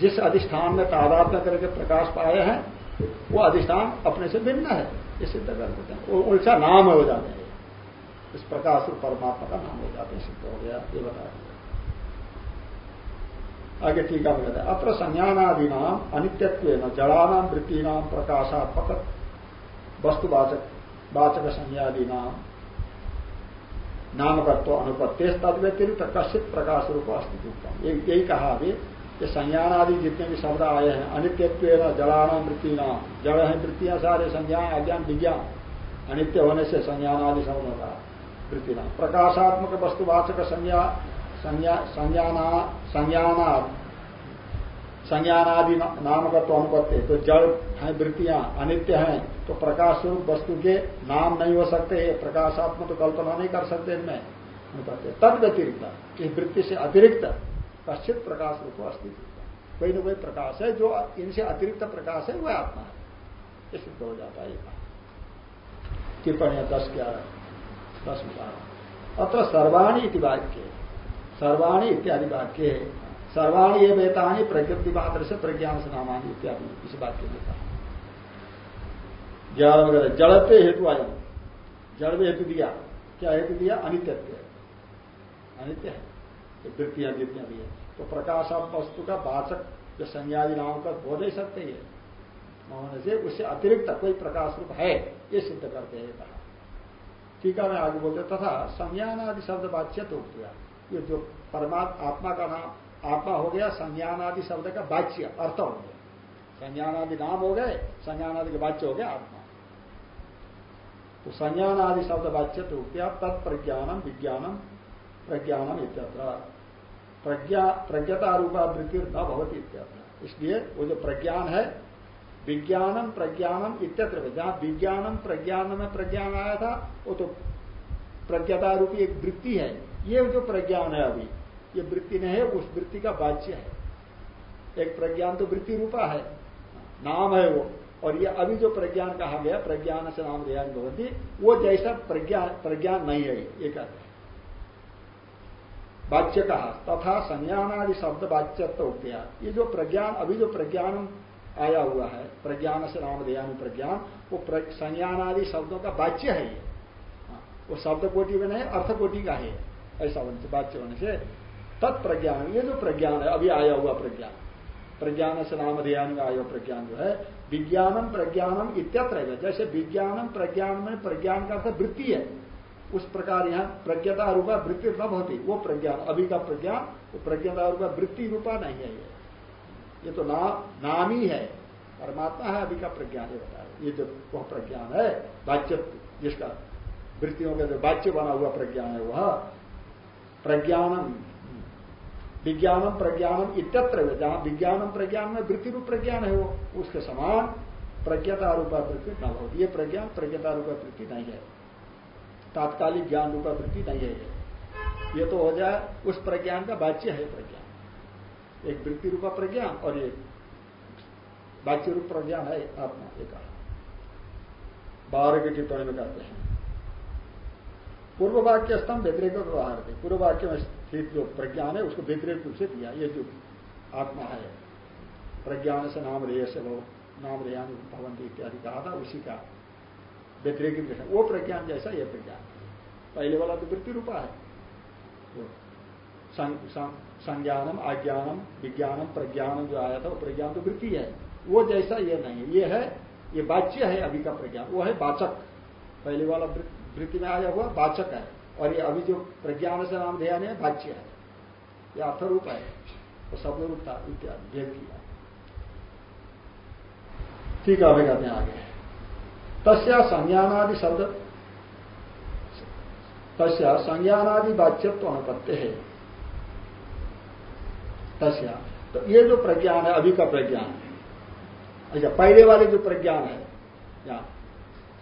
जिस अधिष्ठान में तादात्म्य करके प्रकाश पाए हैं, वो अधिष्ठान अपने से भिन्न है। ये सिद्ध कर देते हैं। उल्टा नाम हो जाते हैं। इस प्रकाश और परमात्मा का नाम हो जाते हैं। सिद्ध हो गया। ये बता दिया। आगे टीका में कहते हैं, अत्र संज्ञानादि नाम अनित्यत्व जड़ानाम वृत्ति नाम प्रकाशात्मक वस्तुवाचक वाचक संज्ञादि नाम नामकत्व अनुपत्य तद व्यतिरिक्त कश्चित प्रकाश रूप अस्तित्व यही कहा अभी कि संज्ञान आदि जितने भी शब्द आए हैं अनित्यत्व जड़ानाम वृत्ति नाम जड़ है वृत्तियाँ सारे संज्ञान अज्ञान विज्ञान अनित्य होने से संज्ञान आदि शब्द होगा वृत्ति नाम प्रकाशात्मक वस्तुवाचक संज्ञा संज्ञाना संज्ञाना संज्ञानादि नामकत्व अनुपत्ति तो जड़ है वृत्तियाँ अनित्य हैं तो प्रकाश स्वरूप वस्तु के नाम नहीं हो सकते प्रकाशात्मक तो कल्पना नहीं कर सकते इनमें। अनुपत्ति तद व्यतिरिक्त इस वृत्ति से अतिरिक्त कश्चित प्रकाश रूप अस्तित्व कोई न कोई प्रकाश है, जो इनसे अतिरिक्त प्रकाश है, वह आत्मा है। ये सिद्ध हो जाता है टिप्पणियाँ दस ग्यारह दस ग्यारह अत्र सर्वाणी इति वाक्य। सर्वाणी इत्यादि वाक्य। सर्वाणी ये वेतानी प्रकृति मात्र से प्रज्ञान से नामानी इत्यादि। इस लिए कहा ग्यारह वगैरह जड़ते हेतु आया जड़ में हेतु दिया। क्या हेतु दिया? अनित्यत्व अनित्य है। वृत्तियाँ जितनी भी है। तो प्रकाश वस्तु का वाचक जो संज्ञादि नाम का हो नहीं सकते ये। से उससे अतिरिक्त कोई प्रकाश रूप है, ये सिद्ध करते हैं कहा। टीका में आगे बोलते तथा संज्ञान आदि शब्द वाच्य तो ये जो परमात्मा, आत्मा का नाम, आत्मा हो गया संज्ञान आदि शब्द का वाच्य, अर्थ हो गया। संज्ञान आदि नाम हो गए संज्ञान आदि के वाच्य हो गया आत्मा। तो संज्ञान आदि शब्द वाच्य क्या तत्प्रज्ञानम विज्ञानम प्रज्ञानम इत्यत्र। प्रज्ञा प्रज्ञता रूपा वृत्ति न भवती इत्यत्र। इसलिए वो जो प्रज्ञान है विज्ञानम प्रज्ञानम इत्यत्र जहाँ विज्ञानम प्रज्ञान में प्रज्ञान आया था, वो तो प्रज्ञता रूपी एक वृत्ति है। ये जो प्रज्ञान है अभी, ये वृत्ति नहीं है, उस वृत्ति का वाच्य है। एक प्रज्ञान तो वृत्ति रूपा है। नाम है वो। और ये अभी जो प्रज्ञान कहा गया प्रज्ञान से नाम रियान भगवती वो जैसा प्रज्ञान प्रज्ञान नहीं है ये कहते वाच्य कहा तथा संज्ञानादि शब्द वाच्यत्व गया ये जो प्रज्ञान अभी जो प्रज्ञान आया हुआ है प्रज्ञान से नाम दयानु प्रज्ञान वो संज्ञानादि शब्दों का वाच्य है ये। हाँ, वो शब्द कोटि में नहीं अर्थ कोटि का है ऐसा वाच्य होने से। तत्प्रज्ञान ये जो प्रज्ञान है अभी आया हुआ प्रज्ञान। प्रज्ञान से नाम ध्यान में आयो प्रज्ञान जो है विज्ञानम प्रज्ञानम इत्यत्र जैसे विज्ञानम प्रज्ञान में प्रज्ञान का अर्थ वृत्ति है उस प्रकार यहाँ प्रज्ञता रूपा वृत्ति तब होती वो प्रज्ञान अभी का प्रज्ञान वो प्रज्ञता रूपा वृत्ति रूपा नहीं है ये। ये तो ना, नाम ही है परमात्मा है अभी का प्रज्ञान ये बता ये जो वह प्रज्ञान है वाच्य जिसका वृत्तियों का जो वाच्य बना हुआ प्रज्ञान है वह प्रज्ञानम विज्ञानम, प्रज्ञानम इत्यत्र जहाँ विज्ञानम प्रज्ञान में वृत्ति रूप प्रज्ञान है वो, उसके समान प्रज्ञता रूपा वृत्ति न हो ये प्रज्ञान, प्रज्ञता रूपा वृत्ति नहीं है। तात्कालिक ज्ञान रूपा वृत्ति नहीं है ये। तो हो जाए, उस प्रज्ञान का बाच्य है प्रज्ञान। एक वृत्ति रूपा प्रज्ञान और एक बाच्य रूप प्रज्ञान है आत्मा एक बारह की टिप्पणी में कहते हैं। पूर्व वाक्य स्तंभ व्यतिरिक व्यवहार थे पूर्व वाक्य में स्थित जो प्रज्ञान है, उसको व्यतिरिक रूप से दिया। ये जो आत्मा है, प्रज्ञान से नाम रेय से वो नाम रेयान भवंती इत्यादि कहा था, उसी का व्यतिरिक वो प्रज्ञान जैसा यह प्रज्ञान पहले वाला तो वृत्ति रूपा है। संज्ञानम, आज्ञानम, विज्ञानम, प्रज्ञानम जो आया था, वो प्रज्ञान तो वृत्ति है। वो जैसा ये नहीं ये है, ये वाच्य है अभी का प्रज्ञान। वो है वाचक। पहले वाला वृत्ति में आया हुआ वाचक है। और ये अभी जो प्रज्ञान से नाम ध्यान है, वाच्य है। यह अर्थरूप है। वो शब्द रूप था इत्यादि, भेद किया ठीक है, अभी कहते हैं आगे। तस्या संज्ञानादि शब्द। तस्या संज्ञानादि वाच्यत्व अनुपत्य है। तस्या। तो ये जो प्रज्ञान है, अभी का प्रज्ञान है। अच्छा पहले वाले जो प्रज्ञान है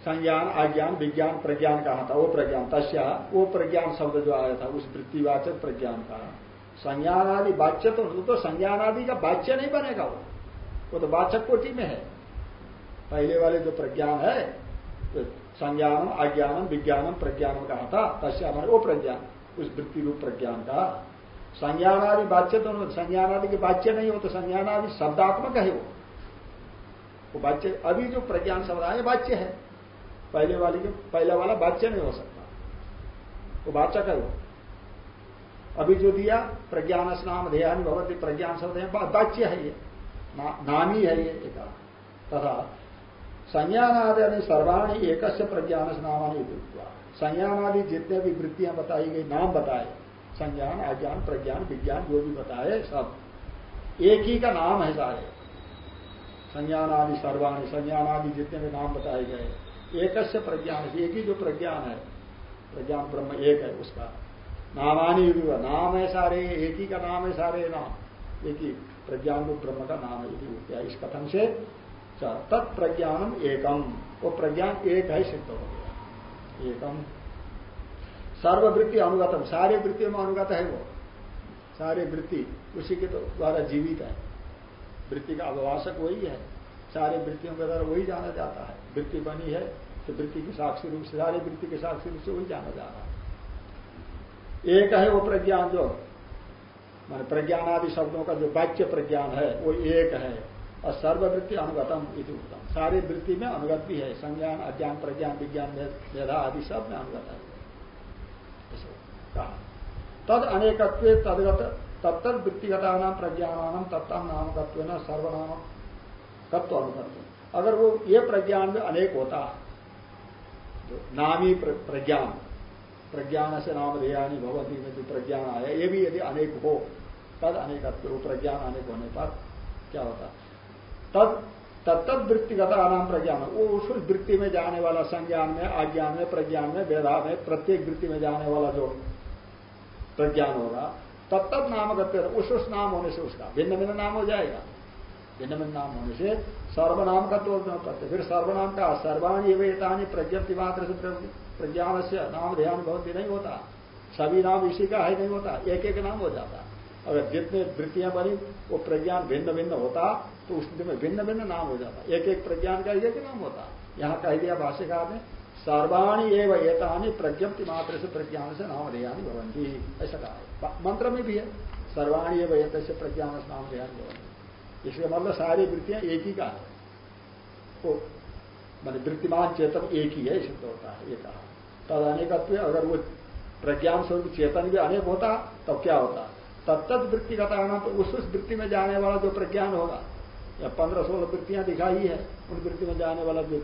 संज्ञान, आज्ञान, विज्ञान, प्रज्ञान कहा था, वो प्रज्ञान, तस्या, वो प्रज्ञान शब्द जो आया था, उस वृत्तिवाचक प्रज्ञान का। संज्ञान आदि वाच्य तो तो संज्ञान आदि का वाच्य नहीं बनेगा वो। वो तो वाचक कोटि में है। पहले वाले जो प्रज्ञान है तो संज्ञानम, आज्ञानम, विज्ञानम प्रज्ञानम कहा था, तस्या वो प्रज्ञान, उस वृत्ति रूप प्रज्ञान का। संज्ञान आदि वाच्य तो संज्ञान आदि के वाच्य नहीं हो तो संज्ञान आदि शब्दात्मक है वो वाच्य, अभी जो प्रज्ञान शब्द आए, वाच्य है। पहले वाले के पहले वाला बाच्य नहीं हो सकता। वो है वो अभी जो दिया प्रज्ञान स्नाम ध्यान भगवती प्रज्ञान शब्द वाच्य है ये। ना, नामी है ये एक तथा संज्ञानादि सर्वाणी एक प्रज्ञान स्नामानी संज्ञानादि जितने भी वृत्तियाँ बताई गई नाम बताए संज्ञान अज्ञान प्रज्ञान विज्ञान जो भी बताए सब। एक ही का नाम है सारे। संज्ञान आदि सर्वाणी संज्ञान आदि जितने भी नाम बताए गए एक प्रज्ञान, एक ही जो प्रज्ञान है, प्रज्ञान ब्रह्म एक है उसका। नामानी भी नाम है सारे, एक ही का नाम है सारे नाम। एक ही प्रज्ञान रूप ब्रह्म का नाम है इस कथन से तत्प्रज्ञानम एकम। वो प्रज्ञान एक है, सिद्ध हो गया। एकम। सर्ववृत्ति अनुगतम, सारे वृत्तियों में अनुगत है वो। सारे वृत्ति, उसी के तो द्वारा जीवित है। वृत्ति का अभिभाषक वही है। सारे वृत्तियों के द्वारा वही जाना जाता है। वृत्ति बनी है तो वृत्ति के साक्षी रूप से, सारे वृत्ति के साक्षी रूप से वही जाना जा रहा है। एक है वो प्रज्ञान जो, मान प्रज्ञान आदि शब्दों का जो वाच्य प्रज्ञान है, वो एक है। और सर्ववृत्ति अनुगतम इति उत्तम। सारी वृत्ति में अनुगत भी है। संज्ञान, अज्ञान, प्रज्ञान, विज्ञान मेधा आदि सब में अनुगत है। तद अनेकत्व तदगत तत्त वृत्तिगता नाम प्रज्ञान तत्ता नामकत्व न तत्व अनुकत्व अगर वो ये प्रज्ञान में अनेक होता तो नामी प्रज्ञान। प्रज्ञान से नाम ध्यानी भगवती में जो प्रज्ञान आया। ये भी यदि अनेक हो, तद अनेकत्व प्रज्ञान अनेक होने पर क्या होता? तद तत्त वृत्तिगता नाम प्रज्ञान। वो उस वृत्ति में जाने वाला संज्ञान में, आज्ञान में, प्रज्ञान में वेदा में, प्रत्येक वृत्ति में जाने वाला जो प्रज्ञान होगा, तब तब उस उस नाम होने से उसका भिन्न भिन्न नाम हो जाएगा। भिन्न नाम होने से सर्वनाम का तो करते फिर सर्वनाम का सर्वाणी वेतानी प्रज्ञप्ति मात्र से प्रज्ञान से नाम ध्यान बहुत नहीं होता। सभी नाम इसी का है, नहीं होता। एक एक नाम हो जाता। अगर जितने वृत्तियाँ बनी, वो प्रज्ञान भिन्न भिन्न होता तो उस में भिन्न भिन्न नाम हो जाता। एक एक प्रज्ञान का एक नाम होता। यहाँ कह दिया भाष्यकार ने, सर्वाणी एवं एतानी प्रज्ञप्ति मात्र से प्रज्ञान से नाम ध्यानी भवंती ऐसा कहा। मंत्र में भी है, सर्वाणी एवं एत से प्रज्ञान से नाम ध्यानी भवंती इसलिए मतलब सारी वृत्तियाँ एक ही का है। वो मान वृत्तिमान चेतन एक ही है सिद्ध होता है, ये कहा। तद अनेकत्व अगर वो प्रज्ञान स्वरूप चेतन भी अनेक होता, तब क्या होता? तत्त वृत्ति का तारण तो उस उस वृत्ति में जाने वाला जो प्रज्ञान होगा, या पंद्रह सोलह वृत्तियाँ दिखाई है, उन वृत्ति में जाने वाला जो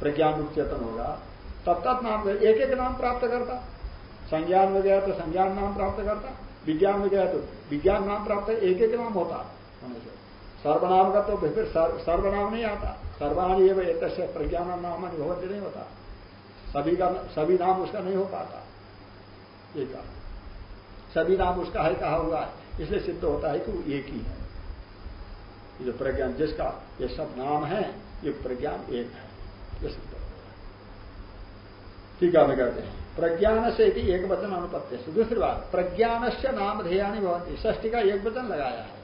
प्रज्ञान रूप चेतन होगा तत्त नाम एक एक नाम प्राप्त करता। संज्ञान में गया तो संज्ञान नाम प्राप्त करता, विज्ञान में गया तो विज्ञान नाम प्राप्त एक एक नाम होता। होने से सर्वनाम का तो फिर सर्वनाम नहीं आता। सर्वाणी एवं एक प्रज्ञान नाम अनुभव नहीं होता। सभी का सभी नाम उसका नहीं हो पाता। ये कहा। सभी नाम उसका है, कहा हुआ है। इसलिए सिद्ध होता है कि वो एक ही है। ये जो प्रज्ञान, जिसका ये सब नाम है, ये प्रज्ञान एक है। ये सिद्ध होता है। ठीक है कहते हैं। प्रज्ञान से एक वचन अनुपत्य दूसरी बात प्रज्ञान से नाम भवंती ष्टी का एक वचन लगाया है।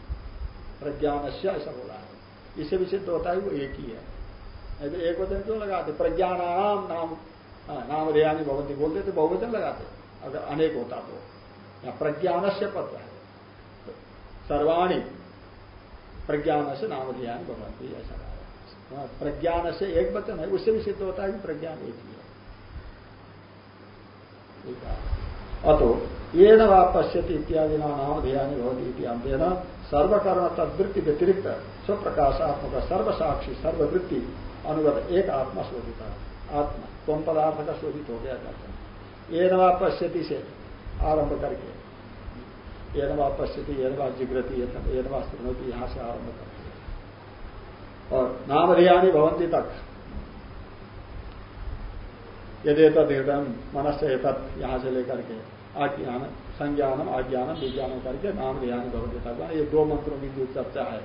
प्रज्ञान से ऐसा बोला है। इससे भी सिद्ध होता है वो एक ही है। नहीं तो एक वचन क्यों लगाते? प्रज्ञानाम नाम हाँ, नाम ध्यानी भवंती बोलते तो बहुवचन लगाते अगर अनेक होता तो। या प्रज्ञान से पत्र है सर्वाणी प्रज्ञान से नाम ध्यान भगवंती ऐसा कहा हाँ, प्रज्ञान से एक वचन है। उससे भी सिद्ध होता है कि प्रज्ञान एक ही है। अतो ये न पश्यति इत्यादि नाम ध्यान भवती अंतेन सर्वकर्ण तदवृत्ति व्यतिरिक्त स्वप्रकाशात्मक सर्वसाक्षी सर्ववृत्ति अनुगत एक आत्मा शोधित आत्मा तुम पदार्थ का शोधित हो गया जाता है। ये नवा पश्यति से आरंभ करके। एनवा पश्यति एनवा जिग्रति एनवा स्तृणती यहाँ से आरंभ करते और नामधेयानी भवंती तक यदि तद तदम मनस्य तत् यहाँ से लेकर के आज्ञान संज्ञानम आज्ञानम विज्ञानम करके नाम ध्यान भवंती तक ये दो मंत्रों की जो चर्चा है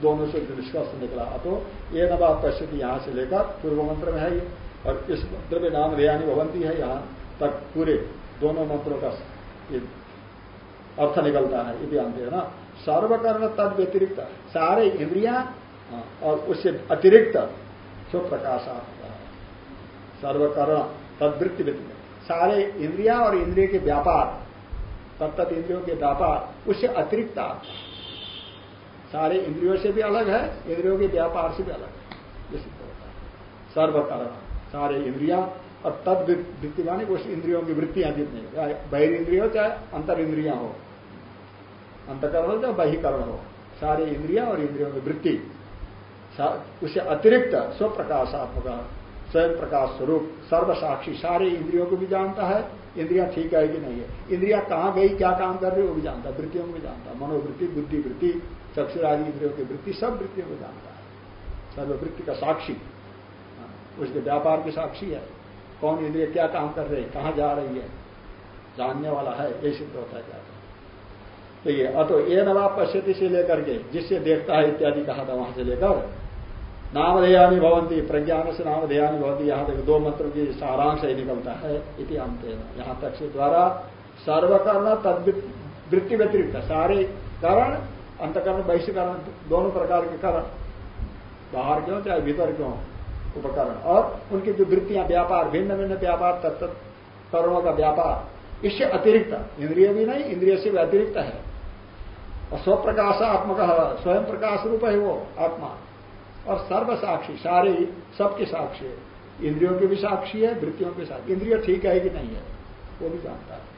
दोनों से निष्कर्ष निकला। तो ये नवा पश्यति यहाँ से लेकर पूर्व मंत्र में है ये और इस मंत्र में नाम ध्यानी भवंती है यहाँ तक पूरे दोनों मंत्रों का अर्थ निकलता है यदि अंत है ना सर्वकर्ण तद व्यतिरिक्त सारे इंद्रिया हाँ, और उससे अतिरिक्त जो प्रकाश सर्वकर्ण तदवृत्ति व्यतिरिक्त सारे इंद्रिया और इंद्रिय के व्यापार तत्त इंद्रियों के व्यापार, उससे अतिरिक्त सारे इंद्रियों से भी अलग है, इंद्रियों के व्यापार से भी अलग है। ये सिद्ध होता है। सारे इंद्रिया, और तद वृत्ति मानी उस इंद्रियों की वृत्तियाँ जितनी बहिर इंद्रिय हो, चाहे अंतर इंद्रिया हो। अंतकरण हो, चाहे बहिकरण हो। सारे इंद्रिया और इंद्रियों की वृत्ति। उससे अतिरिक्त स्वप्रकाशात्मक स्वयं प्रकाश स्वरूप, सर्वसाक्षी सारे इंद्रियों को भी जानता है। इंद्रिया ठीक है कि नहीं है? इंद्रिया कहाँ गई क्या काम कर रही वो भी जानता वृत्तियों को भी जानता मनोवृत्ति बुद्धि वृत्ति चक्षुरादि इंद्रियों की वृत्ति सब वृत्तियों को जानता है। सर्ववृत्ति का साक्षी। हाँ, उसके व्यापार की साक्षी है। कौन इंद्रिय क्या काम कर रहे हैं कहाँ जा रही है? जानने वाला है ये सिद्ध होता है। क्या तो ये अतो ये नवा पश्यति से लेकर के जिससे देखता है इत्यादि कहा था वहाँ से लेकर नामधेयानी भवंती प्रज्ञान से नामधेयानी भवंती यहाँ तक दो मंत्रों की सारांश ही निकलता है, इति अंत यहाँ तक से द्वारा सर्वकर्ण तद वृत्ति व्यतिरिक्त, सारे कारण, अंतकरण, बहिष्करण, दोनों प्रकार के कारण, बाहर क्यों, चाहे भीतर क्यों, उपकरण, और उनकी जो वृत्तियाँ, व्यापार भिन्न भिन्न व्यापार, तत्त करणों का व्यापार, इससे अतिरिक्त, इंद्रिय भी नहीं, इंद्रिय से अतिरिक्त है। और स्वप्रकाशात्मक, स्वयं प्रकाश रूप है वो, आत्मा। और सर्व साक्षी सारे सबके साक्षी है। इंद्रियों के भी साक्षी है, वृत्तियों के साक्षी। इंद्रिय ठीक है कि नहीं है, वो भी जानता है।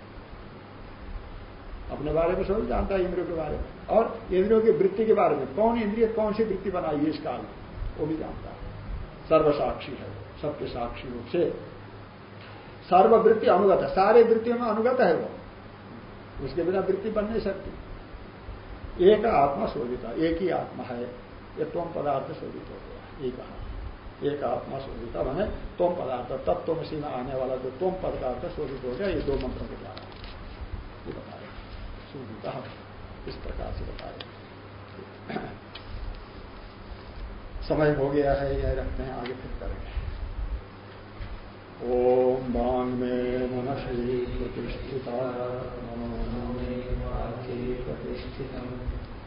अपने बारे में सभी जानता है इंद्रियों के बारे में। और इंद्रियों की वृत्ति के बारे में, कौन इंद्रिय, कौन सी वृत्ति बनाई है इस काल में, वो भी जानता है। सर्वसाक्षी है, सबके साक्षी रूप से। सर्ववृत्ति अनुगत है, सारे वृत्तियों में अनुगत है वो। उसके बिना वृत्ति बन नहीं सकती। एक आत्मा शोधिता एक ही आत्मा है। ये तुम पदार्थ शोधित हो गया एक कहा। एक आत्मा शोधिता मैंने तुम पदार्थ तत्व में आने वाला जो तुम पदार्थ शोधित हो गया, ये दो मंत्रों के द्वारा। ये बताया शोधिता इस प्रकार से बताया समय हो गया है, यह रखते हैं, आगे फिर करेंगे। ओम बांग में मनसी प्रतिष्ठिता प्रतिष्ठित आदिरादि